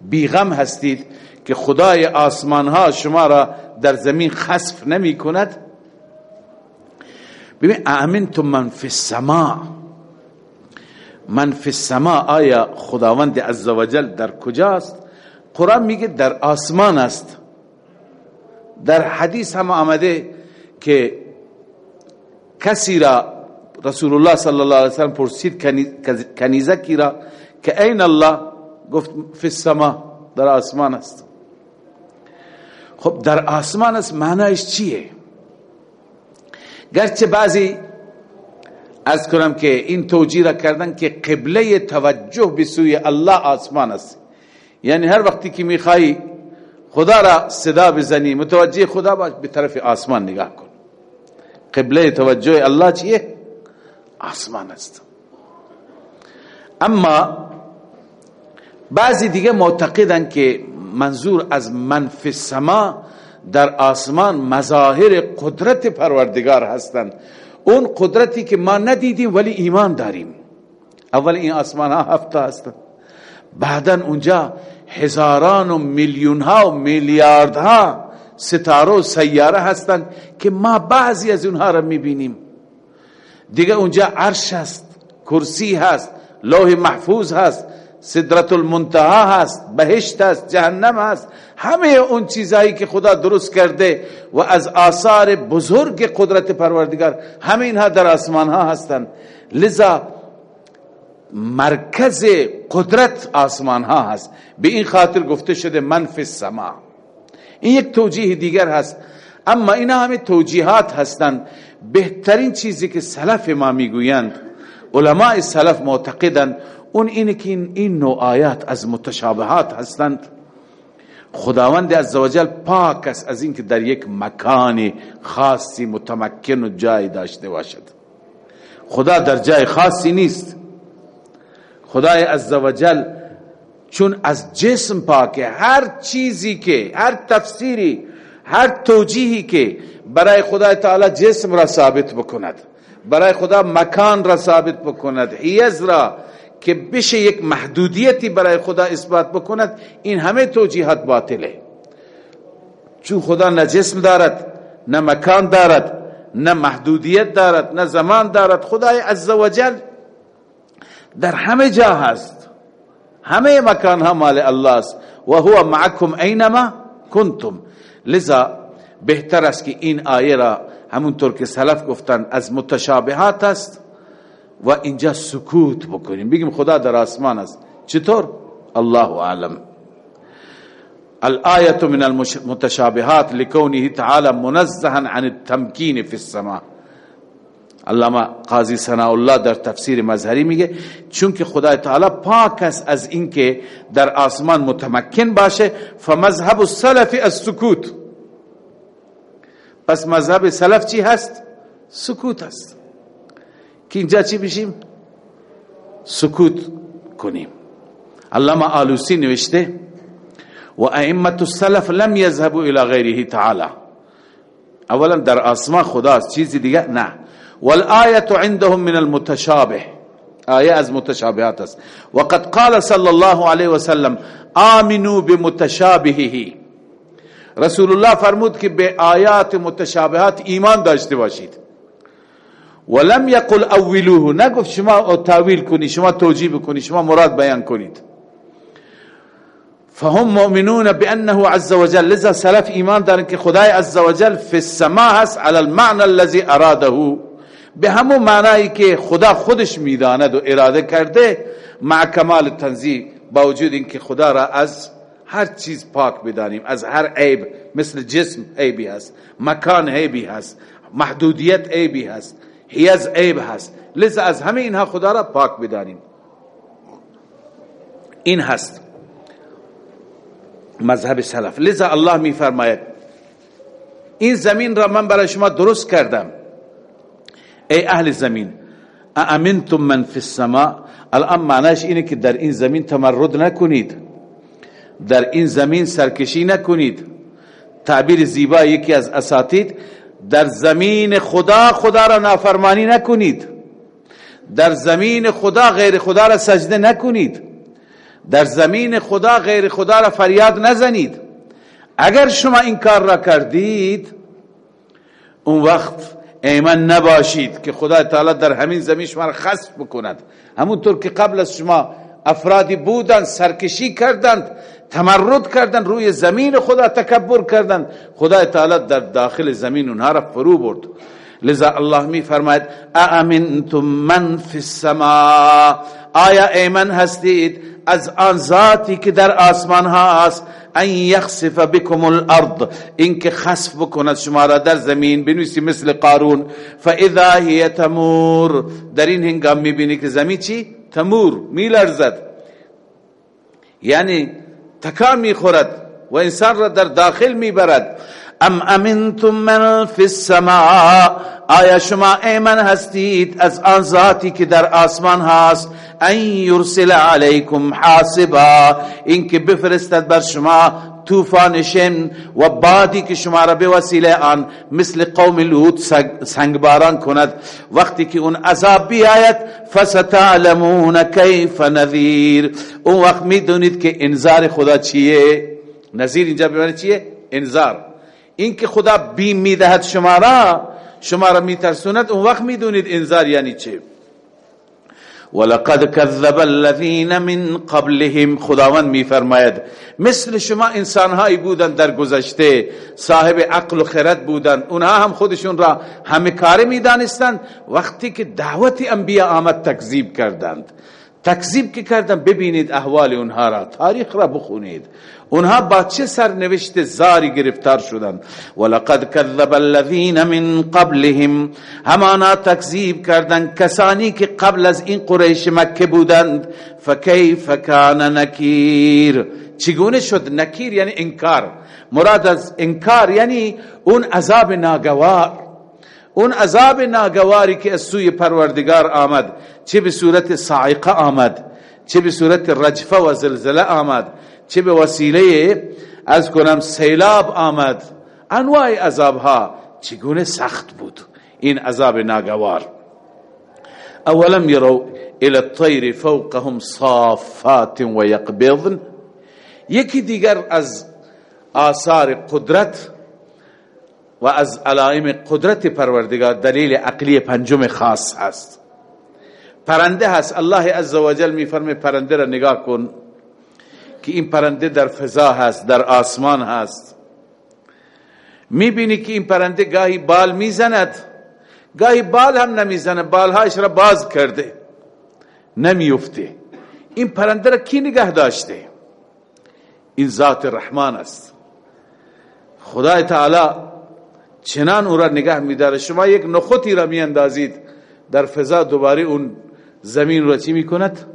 S1: بیغم هستید که خدای آسمان ها شما را در زمین خسف نمی کند ببین امنتم من فی السماء من فی السماء آیا خداوند عزوجل در کجاست؟ قرآن میگه در آسمان است. در حدیث هم آمده که کسی را رسول الله صلی الله علیه وسلم پرسید کنیزکی را که این الله گفت فی السما در آسمان است خب در آسمان است معنیش چیه گرچه بعضی از کنم که این توجیه را کردن که قبله توجه به سوی الله آسمان است یعنی هر وقتی که می‌خوای خدا را صدا بزنی متوجه خدا باش به طرف آسمان نگاه کن قبله توجه الله چیه آسمان است. اما بعضی دیگه معتقدن که منظور از منفی سما در آسمان مظاهر قدرت پروردگار هستند. اون قدرتی که ما ندیدیم ولی ایمان داریم. اول این آسمان ها هفته هستند بعدا اونجا هزاران و میلیون ها و میلیارد ها ستاره و سیاره هستند که ما بعضی از اونها را می‌بینیم. دیگه اونجا عرش هست کرسی هست لوح محفوظ هست صدرت المنتها هست بهشت هست جهنم هست. همه اون چیزهایی که خدا درست کرده و از آثار بزرگ قدرت پروردگار همه اینها در آسمان ها هستند لذا مرکز قدرت آسمان ها هست. به این خاطر گفته شده من فی السما. این یک توجیه دیگر هست. اما اینا همه توجیهات هستند بهترین چیزی که سلف ما می‌گویند علماء سلف معتقدند اون اینه که این نوع آیات از متشابهات هستند. خداوند عزوجل پاک است از اینکه در یک مکان خاصی متمکن و جای داشته باشد. خدا در جای خاصی نیست. خدای عزوجل چون از جسم پاکه هر چیزی که هر تفسیری هر توجیهی که برای خدای تعالی جسم را ثابت بکند برای خدا مکان را ثابت بکند حیز را که بشه یک محدودیتی برای خدا اثبات بکند این همه توجیهات باطله. چون خدا نه جسم دارد نه مکان دارد نه محدودیت دارد نه زمان دارد خدای عزوجل در همه جا هست. همه مکان ها مال الله است. و هو معکم اینما کنتم. لذا بهتر است که این آیه را همونطور که سلف گفتن از متشابهات است و اینجا سکوت بکنیم. بگیم خدا در آسمان است. چطور؟ الله اعلم. الآية من المتشابهات لكونه تعالى منزها عن التمكين في السماء علامه قاضی ثناء الله در تفسیر مظهری میگه چون که خدای تعالی پاک است از اینکه در آسمان متمکن باشه فمذهب السلف السکوت. پس مذهب سلف چی هست؟ سکوت هست که اینجا چی بشیم؟ سکوت کنیم. علامه آلوسی نوشته و ائمه السلف لم يذهبوا الى غیره تعالی. اولا در آسمان خداست چیزی دیگه نه. والآية عندهم من المتشابه. آیه از متشابهات است. وقد قال صلی الله علیه وسلم آمنوا بمتشابهه. رسول الله فرمود که به آیات متشابهات ایمان داشته باشید ولم يقل اولوه نگفت شما تاویل کنی شما توجیه کنی شما مراد بیان کنید فهم مؤمنون بانه عز وجل لذا سلف ایمان دارن که خدای عز وجل فی السماء هست على المعنى الذي اراده به همون معنایی که خدا خودش می‌داند و اراده کرده مع کمال تنزیه با وجود اینکه خدا را از هر چیز پاک بدانیم. از هر عیب مثل جسم عیبی هست مکان عیبی هست محدودیت عیبی هست حیز عیب هست. لذا از همه اینها خدا را پاک بدانیم. این هست مذهب سلف. لذا الله می فرماید این زمین را من برای شما درست کردم. ای اهل زمین امنتم من فی السماء؟ الان معناش اینه که در این زمین تمرد نکنید. در این زمین سرکشی نکنید. تعبیر زیبا یکی از اساتید در زمین خدا خدا را نافرمانی نکنید. در زمین خدا غیر خدا را سجده نکنید. در زمین خدا غیر خدا را فریاد نزنید. اگر شما این کار را کردید اون وقت ایمن نباشید که خدا تعالی در همین زمین شما را خسف بکند. همونطور که قبل از شما افرادی بودند سرکشی کردند تمرد کردند روی زمین خدا تکبر کردند. خدا تعالی در داخل زمین اونها را فرو برد. لذا الله می فرماید اامنتم من فی السماء آیا ایمن هستید؟ از آن ذاتی که در آسمان ها است ان یخسف بكم الارض اینکه خسف بکند شما را در زمین بنویسی مثل قارون. فاذا هي تمور در این هنگام می‌بینی که زمین چی؟ تمور میلرزد. یعنی تکان می‌خورد و انسان را در داخل می‌برد. ام امنتم من فی السماء آیا شما ایمن هستید از آن ذاتی که در آسمان هست ان یرسل علیکم حاسبا اینکه بفرستد بر شما طوفانشن و بادی که شما را به وسیله آن مثل قوم لوط سنگباران کند. وقتی که اون عذاب بیاید فستعلمون کیف نذیر. اون وقت می‌دونید که انذار خدا چیه؟ نذیر اینجا بمعنی چیه؟ انذار. اینکه خدا بیم می‌دهد شما را شما را میترسوند اون وقت می‌دونید انذار یعنی چه. ولقد كذب الذين من قبلهم. خداوند میفرماید مثل شما انسانهایی بودند در گذشته صاحب عقل و خرد بودند. اونها هم خودشون را همه کاره می‌دانستند. وقتی که دعوت انبیاء آمد تکذیب کردند. تکذیب که کردن ببینید احوال اونها را تاریخ را بخونید. اونها با چه سرنوشت زاری گرفتار شدن ولقد کذب الذین من قبلهم. همانا تکذیب کردن کسانی که قبل از این قریش مکه بودند. فکیف کان نکیر. چگونه شد نکیر یعنی انکار؟ مراد از انکار یعنی اون عذاب ناگوار. اون عذاب ناگواری که از سوی پروردگار آمد. چه به صورت صاعقه آمد. چه به صورت رجفه و زلزله آمد. چه به وسیله از کنم سیلاب آمد. انواع عذاب ها چگونه سخت بود این عذاب ناگوار. اولم یرو الى الطیر فوقهم صافات و یقبضن یکی دیگر از آثار قدرت و از علائم قدرت پروردگار دلیل عقلی پنجم خاص هست. پرنده هست. الله عزوجل میفرمه پرنده را نگاه کن. که این پرنده در فضا هست در آسمان هست. می‌بینی که این پرنده گاهی بال می‌زند گاهی بال هم نمی‌زنه بالهایش را باز کرده نمیفته این پرنده را کی نگه داشته؟ این ذات رحمان است. خدای تعالی چنان او را نگه میداره. شما یک نخوتی را میاندازید در فضا دوباره اون زمین را چی می‌کند؟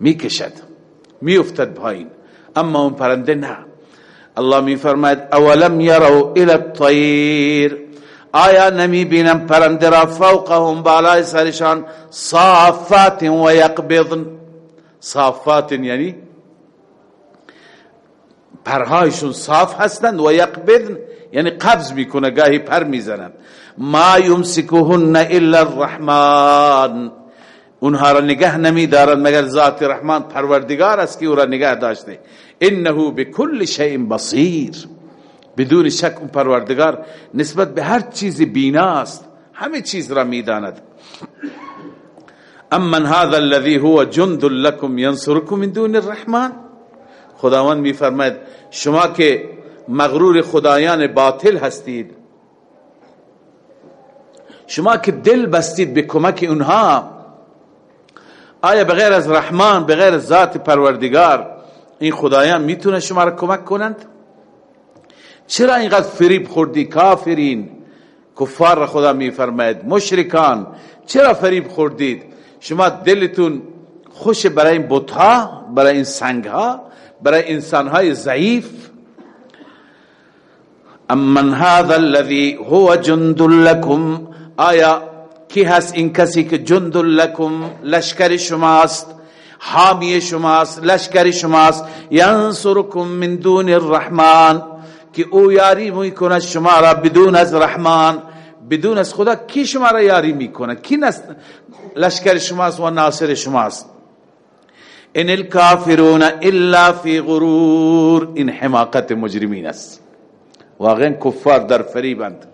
S1: می‌کشد. میافتد پایین. اما اون پرنده نه. الله میفرماید اولم یرو الى الطیر. آیا نمی بینم پرنده را فوقهم؟ بالای سرشان صافات و یقبضن صافات یعنی پرهایشون صاف هستند و یقبضن یعنی قبض می‌کنه گاهی پر می‌زنن ما یمسکهن الا الرحمن. اونها را نگه نمیدارن مگر ذات رحمان پروردگار است که او را نگه داشته. انه بكل شیء بصیر. بدون شک اون پروردگار نسبت به هر چیز بیناست. همه چیز را می‌داند. اما هذا الذي هو جند لكم ينصركم من دون الرحمن. خداوند میفرماید شما که مغرور خدایان باطل هستید شما که دل بستید به کمک اونها آیا بغیر از رحمان بغیر از ذات پروردگار این خدایان می‌تونه شما را کمک کنند؟ چرا اینقدر فریب خوردی کافرین؟ کفار را خدا میفرماید مشرکان چرا فریب خوردید؟ شما دلتون خوش برای این بتها برای این سنگها برای انسانهای ضعیف؟ امن هذا الذي هو جند لكم آیا کی هست این کسی که جند لکم لشکر شماست حامی شماست لشکر شماست ینصرکم من دون الرحمن که او یاری می‌کنه شما را بدون از رحمان. بدون از خدا کی شما را یاری می‌کنه کی لشکر شماست و ناصر شماست؟ ان الكافرون الا فی غرور. این حماقت مجرمین است. واقعا کفار در فریبند.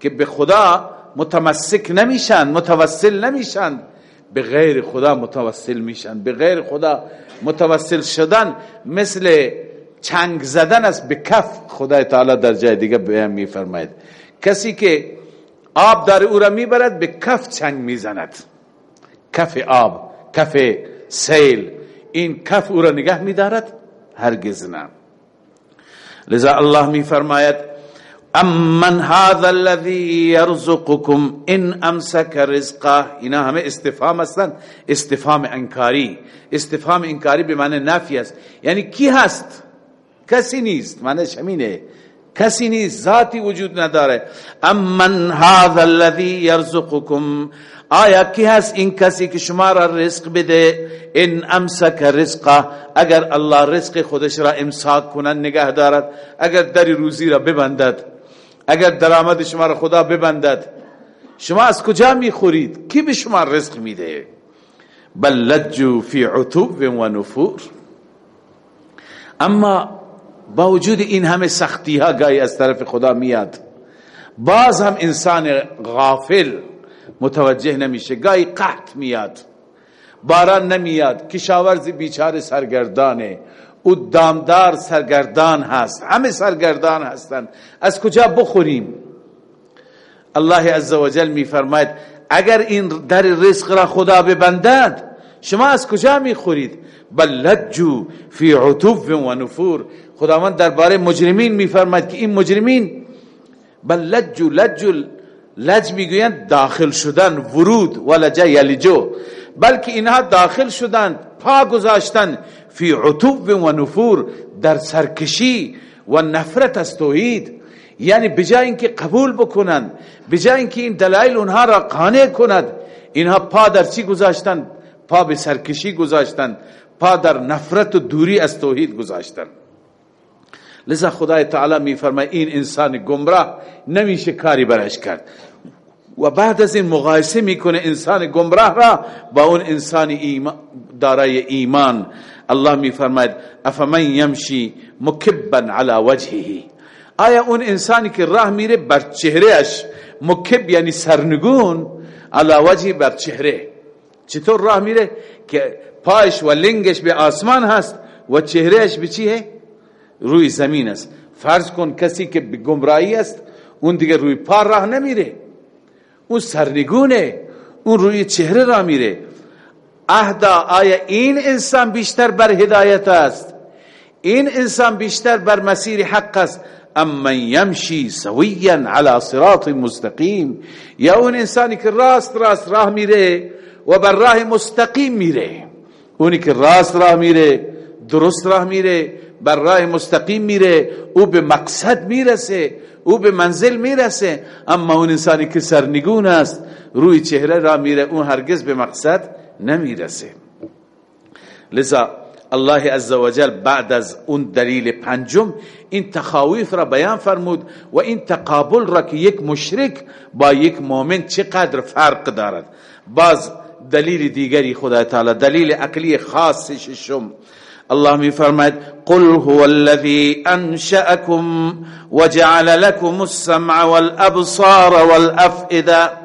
S1: که به خدا متمسک نمیشن متوسل نمیشن. به غیر خدا متوسل میشن به غیر خدا متوسل شدن مثل چنگ زدن است به کف. خدای تعالی در جای دیگه بیان میفرماید. کسی که آب داره او را می‌برد به کف چنگ می‌زند. کف آب کف سیل این کف او را نگه میدارد. هرگز نه. لذا الله میفرماید امن هذا الذي يرزقكم ان امسك رزقه۔ اینا همه استفهام هستند استفهام انکاری. استفهام انکاری به معنی نفی است. یعنی کی هست؟ کسی نیست. معنی همینه. کسی نیست. ذاتی وجود نداره. امن هذا الذي يرزقكم۔ آیا کی هست؟ این کسی که شما را رزق بده. ان امسک رزقه۔ اگر الله رزق خودش را امساک کنند نگه دارد. اگر در روزی را ببندد اگر درآمد شما را خدا ببندد شما از کجا می‌خورید؟ کی به شما رزق میده؟ بل لجو فی عتوب و نفور. اما با وجود این همه سختی ها گاهی از طرف خدا میاد باز هم انسان غافل متوجه نمیشه گاهی قحط میاد باران نمیاد کشاورز بیچاره سرگردانه او دامدار سرگردان هست. همه سرگردان هستند. از کجا بخوریم؟ الله عزوجل میفرماید اگر این در رزق را خدا ببندد شما از کجا می‌خورید؟ بل لجو فی عطوف و نفور. خداوند درباره مجرمین میفرماید که این مجرمین بل لجو لجو لج می‌گویند داخل شدن ورود ولج یلجو. بلکه اینها داخل شدند پا گذاشتن فی عطوب و نفور در سرکشی و نفرت از توحید. یعنی بجای اینکه قبول بکنند بجای اینکه این دلایل اونها را قانع کند اینها پا در چی گذاشتن؟ پا به سرکشی گذاشتن پا در نفرت و دوری از توحید گذاشتن. لذا خدای تعالی می فرمای این انسان گمراه نمیشه کاری برش کرد. و بعد از این مقایسه می‌کنه انسان گمراه را با اون انسان دارای ایمان. الله میفرماید افمن یمشی مکبا علی وجهه. آیا اون انسانی که راه میره بر چهرهش مکب یعنی سرنگون؟ علی وجهی بر چهره. چطور راه میره که پایش و لنگش به آسمان هست و چهرهش به چیه؟ روی زمین است. فرض کن کسی که به گمراهی است اون دیگه روی پا راه نمیره. اون سرنگونه اون روی چهره را میره. اهدا آیا این انسان بیشتر بر هدایت است این انسان بیشتر بر مسیر حق است اما یمشی سویا على صراط مستقیم یا اون انسانی که راست راست راه میره و بر راه مستقیم میره اونی که راست راه میره درست راه میره بر راه مستقیم میره او به مقصد می‌رسه او به منزل می‌رسه اما اون انسانی که سرنگون است روی چهره را میره اون هرگز به مقصد نمی‌رسه. لذا الله عزوجل بعد از اون دلیل پنجم این تخاویف را بیان فرمود و این تقابل را که یک مشرک با یک مؤمن چقدر فرق دارد. باز دلیل دیگری خدا تعالی دلیل عقلی خاص ششم. الله می فرماید قل هو الذي انشأكم وجعل لكم السمع والابصار والافئده.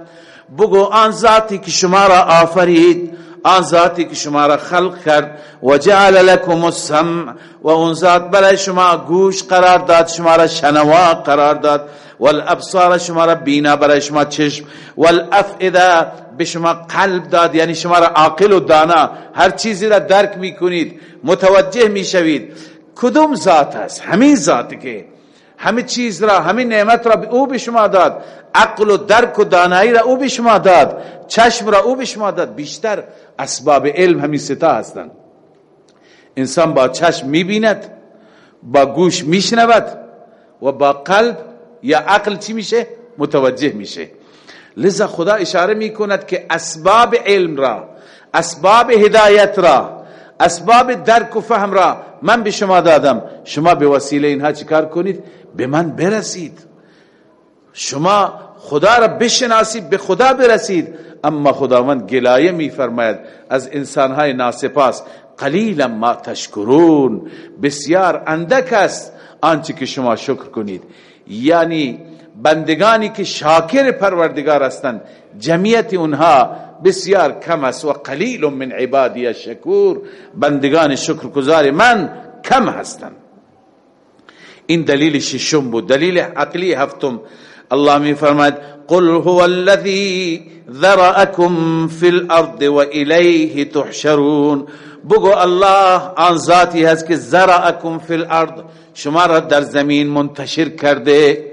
S1: بگو آن ذاتی که شما را آفرید آن ذاتی که شما را خلق کرد. و جعل لكم السمع و اون ذات برای شما گوش قرار داد شما را شنوا قرار داد. والابصار شما را بینا برای شما چشم. والافئده به شما قلب داد یعنی شما را عاقل و دانا. هر چیزی را درک می‌کنید متوجه می‌شوید. کدوم ذات است؟ همین ذاتی که همه چیز را همین نعمت را او به شما داد. عقل و درک و دانایی را او به شما داد. چشم را او به شما داد. بیشتر اسباب علم همین ستا هستند. انسان با چشم می‌بیند با گوش میشنود و با قلب یا عقل چی میشه؟ متوجه میشه. لذا خدا اشاره می‌کند که اسباب علم را اسباب هدایت را اسباب درک و فهم را من به شما دادم. شما به وسیله اینها چیکار کنید؟ به من برسید. شما خدا را بشناسید به خدا برسید. اما خداوند گلایه میفرماید از انسانهای ناسپاس قلیلا ما تشکرون. بسیار اندک است آنچه که شما شکر کنید. یعنی بندگانی که شاکر پروردگار هستند جمعیت اونها بسیار کم است. و قلیل من عبادی شکور بندگان شکرگزار من کم هستند. این دلیل ششم بود. دلیل عقلی هفتم. الله می فرماید قل هو الذي ذرأكم في الارض و الیه تحشرون. بگو الله آن ذاتی هست که ذرأكم في الارض. شما را در زمین منتشر کرده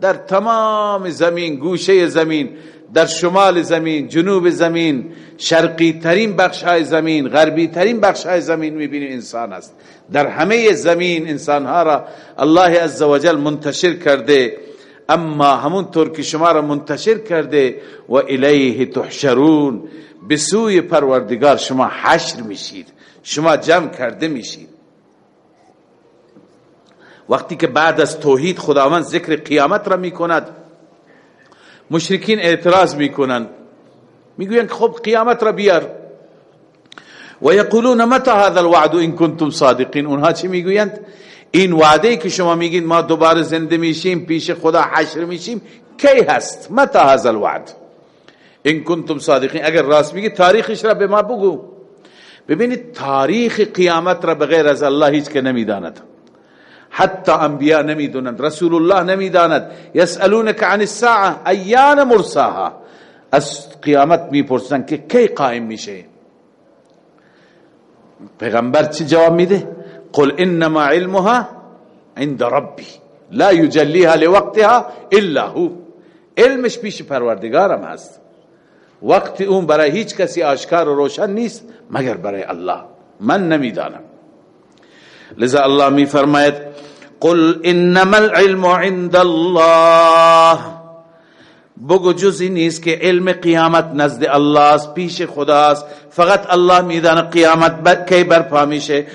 S1: در تمام زمین گوشه زمین. در شمال زمین جنوب زمین شرقی ترین بخش های زمین غربی ترین بخش های زمین می‌بینی انسان است. در همه زمین انسان ها را الله عزوجل منتشر کرده. اما همونطور که شما را منتشر کرده و الیه تحشرون به سوی پروردگار شما حشر میشید شما جمع کرده میشید. وقتی که بعد از توحید خداوند ذکر قیامت را می‌کند مشرکین اعتراض می‌کنند می‌گویند خب قیامت را بیار. و یقولون متى هذا الوعد ان کنتم صادقین؟ اونها چی می‌گویند؟ این وعده که شما میگید ما دوباره زنده میشیم پیش خدا حشر میشیم کی هست؟ متى هذا الوعد؟ ان کنتم صادقین. اگر راست میگید تاریخش را به ما بگو. ببینید تاریخ قیامت را بغیر از الله هیچ که نمی‌داند. حتی انبیاء نمی‌دونند رسول الله نمی‌داند یسالونک عن الساعه ایان مرساها؟ از قیامت می‌پرسن که کی قائم میشه؟ پیغمبر چی جواب میده؟ قل انما علمها عند ربی لا یجلیها لوقتها الا هو. علمش پیش پروردگارم هست. وقت اون برای هیچ کسی آشکار و روشن نیست مگر برای الله. من نمی‌دانم. لذا الله می فرماید قل انما العلم عند الله. بگو جزی نیست که علم قیامت نزد الله است پیش خداست. فقط الله میدانه قیامت کی برپا میشه.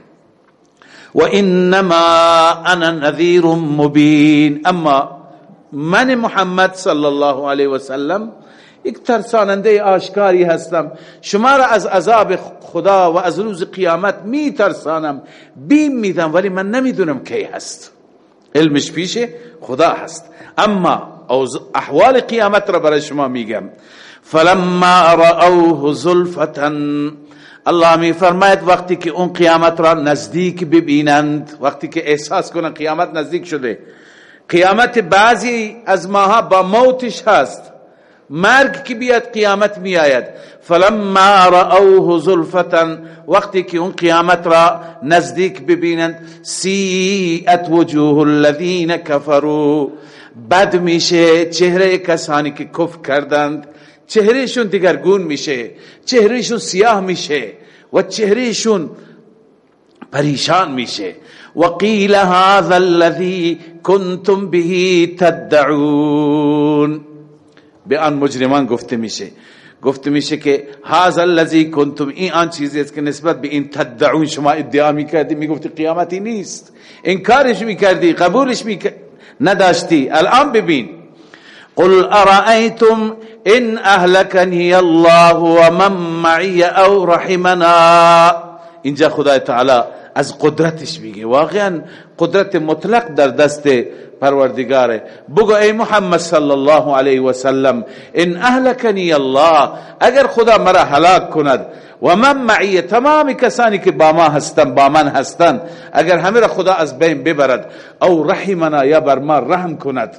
S1: (coughs) و انما انا نذیر مبین. اما من محمد صلی الله علیه و سلم یک ترساننده آشکاری هستم. شما را از عذاب خدا و از روز قیامت می ترسانم بیم میدم ولی من نمی‌دونم کی هست. علمش پیشه خدا هست. اما احوال قیامت را برای شما میگم. فلما رأوه زلفتا الله می فرماید وقتی که اون قیامت را نزدیک ببینند وقتی که احساس کنند قیامت نزدیک شده. قیامت بعضی از ماها با موتش هست. مرگ که بیاد قیامت می آید. فلما رأوه زلفتا وقتی که اون قیامت را نزدیک ببینند سیئت وجوه الذین کفروا. بد میشه چهره کسانی که کفر کردند چهرهشون دیگرگون میشه چهرهشون سیاه میشه و چهرهشون پریشان میشه. وقیل هذا الذي كنتم به تدعون. به آن مجرمان گفته میشه. گفته میشه که هذا الذي كنتم این آن چیزی است که نسبت به این تدعون شما ادعا می‌کردی می‌گفتی قیامتی نیست. انکارش می‌کردی قبولش می نداشتی. الان ببین. قل ارائیتم ان اهلکنی الله ومن معی او رحمنا. اینجا خدای تعالی از قدرتش میگه. واقعا قدرت مطلق در دست پروردگاره. بگو ای محمد صلی الله علیه و سلم ان اهلکنی الله اگر خدا مرا هلاک کند و من معی تمام کسانی که با ما هستن با من هستن اگر همه را خدا از بین ببرد او رحمنا یا بر ما رحم کند.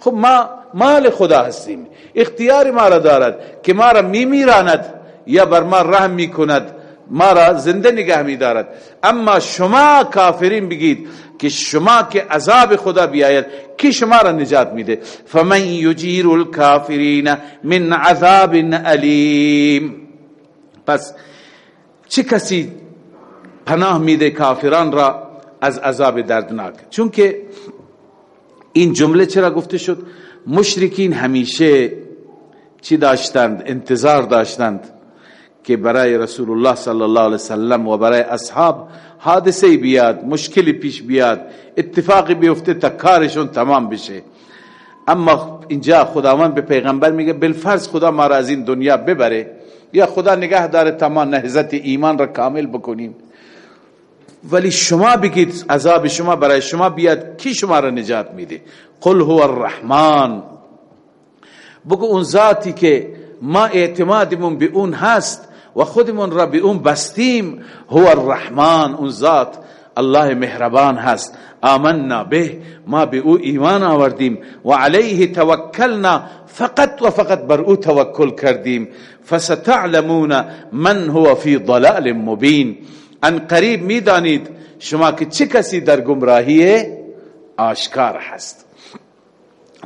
S1: خب ما مال خدا هستیم. اختیار ما را دارد که ما را میمیراند یا بر ما رحم می‌کند. ما را زنده نگه می دارد. اما شما کافرین بگید که شما که عذاب خدا بیاید کی شما را نجات میده؟ فمن یجیر الكافرین من عذاب علیم. پس چه کسی پناه میده کافران را از عذاب دردناک؟ چون که این جمله چرا گفته شد؟ مشرکین همیشه چی داشتند؟ انتظار داشتند. که برای رسول الله صلی الله علیه وسلم و برای اصحاب حادثه بیاد مشکلی پیش بیاد اتفاقی بیفته تا کارشون تمام بشه. اما اینجا خداوند به پیغمبر میگه بالفرض خدا ما را از این دنیا ببره. یا خدا نگه داره تمام نهزت ایمان را کامل بکنیم. ولی شما بگید عذاب شما برای شما بیاد کی شما را نجات میده؟ قل هو الرحمن. بگو اون ذاتی که ما اعتمادمون به اون هست و خودمون را به اون بستیم هو الرحمن اون ذات الله مهربان هست. آمنا به ما به او ایمان آوردیم و علیه توکلنا فقط و فقط بر او توکل کردیم. فستعلمون من هو فی ضلال مبین. ان قریب می‌دانید شما که چه کسی در گمراهی آشکار هست.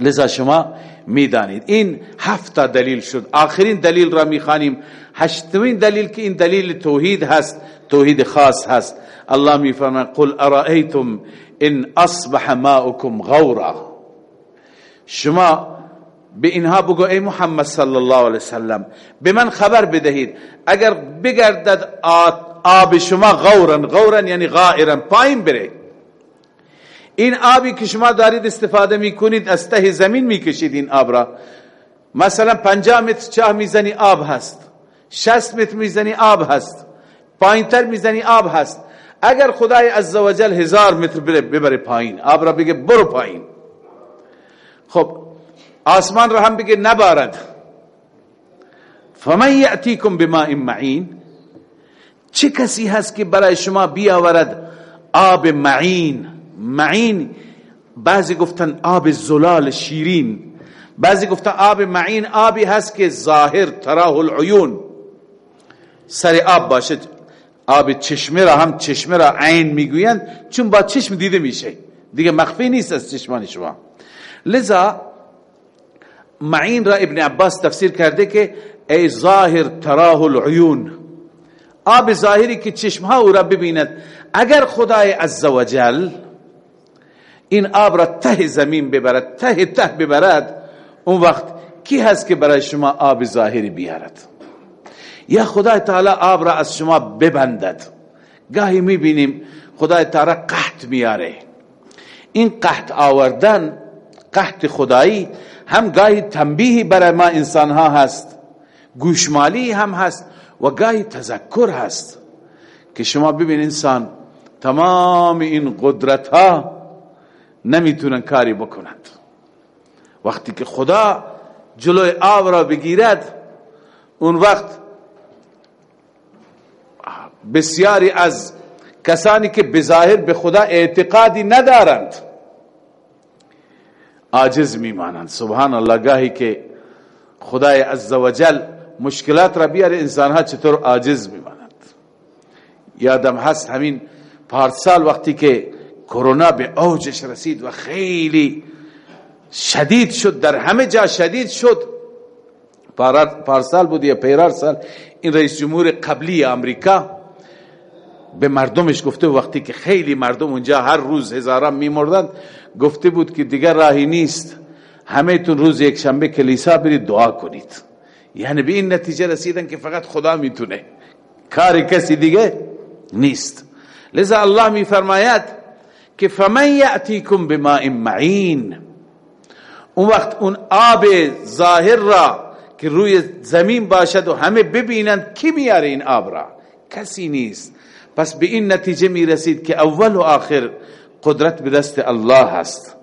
S1: لذا شما می‌دانید. این هفت دلیل شد. آخرین دلیل را می‌خوانیم. هشتمین دلیل که این دلیل توحید هست توحید خاص هست. الله میفرماید قل ارائیتم ان اصبح ماؤکم غورا. شما به اینها بگو ای محمد صلی الله علیه وسلم به من خبر بدهید اگر بگردد آب شما غورن غورن یعنی غائرن پایین بره. این آبی که شما دارید استفاده می‌کنید از ته زمین می‌کشید این آب را. مثلا پنجاه متر چاه می‌زنی آب هست. شست متر می‌زنی آب هست. پایین تر می‌زنی آب هست. اگر خدای عزوجل هزار متر ببره پایین آب را بگه برو پایین. خب آسمان را هم بگه نبارد. فمن یأتیکم بماء معین؟ چه کسی هست که برای شما بیاورد آب معین؟ معین بعضی گفتن آب زلال شیرین. بعضی گفتن آب معین آبی هست که ظاهر تراه العیون. سر آب باشه. آب چشمه را هم چشمه را عین می‌گویند. چون با چشم دیده میشه. دیگه مخفی نیست از چشمان شما. لذا معین را ابن عباس تفسیر کرده که ای ظاهر تراه العیون. آب ظاهری که چشمها او را ببیند. اگر خدای عزوجل این آب را ته زمین ببرد ته ته ببرد اون وقت کی هست که برای شما آب ظاهری بیارد؟ یا خدای تعالی آب را از شما ببندد. گاهی می‌بینیم خدای تعالی قحط میاره این قحط آوردن قحط خدایی هم گاهی تنبیهی برای ما انسان ها هست گوشمالی هم هست و گاهی تذکر هست. که شما ببین انسان تمام این قدرت ها نمی‌تونن کاری بکنند. وقتی که خدا جلوی آب را بگیرد اون وقت بسیاری از کسانی که بظاهر به خدا اعتقادی ندارند عاجز میمانند. سبحان الله گاهی که خدای عزوجل مشکلات را بیاره انسان ها چطور عاجز میمانند. یادم هست همین پارسال وقتی که کرونا به اوجش رسید و خیلی شدید شد در همه جا شدید شد. پارسال بود یا پیرار سال این رئیس جمهور قبلی امریکا به مردمش گفته وقتی که خیلی مردم اونجا هر روز هزاران میمردند گفته بود که دیگر راهی نیست. همه تون روز یک شنبه کلیسا برید دعا کنید. یعنی به این نتیجه رسیدن که فقط خدا می‌تونه. کار کسی دیگه نیست. لذا الله میفرماید که فمن یأتیکم بماء معین. اون وقت اون آب ظاهر را که روی زمین باشد و همه ببینند کی میاره این آب را؟ کسی نیست. پس به این نتیجه می رسید که اول و آخر قدرت به دست الله هست.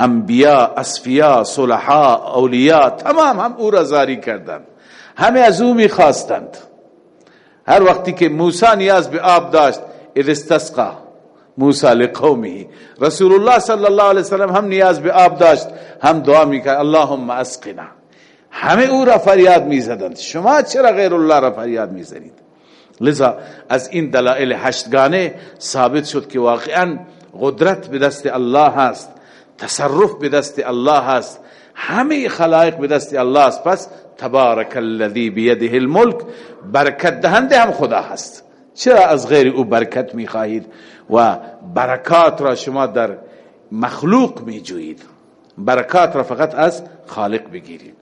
S1: انبیا اصفیا صلحا اولیا تمام هم او را زاری کردند. همه از او می خواستند هر وقتی که موسی نیاز به آب داشت اذ استسقا موسی لقومه. رسول الله صلی الله علیه وسلم هم نیاز به آب داشت هم دعا می‌کرد اللهم اسقنا. همه او را فریاد می‌زدند. شما چرا غیر الله را فریاد می‌زنید؟ لذا از این دلائل هشتگانه ثابت شد که واقعا قدرت به دست الله هست تصرف به دست الله هست همه خلایق به دست الله است پس تبارک الذی بیده الملک برکت دهنده هم خدا هست. چرا از غیر او برکت می خواهید و برکات را شما در مخلوق می جوید برکات را فقط از خالق بگیرید.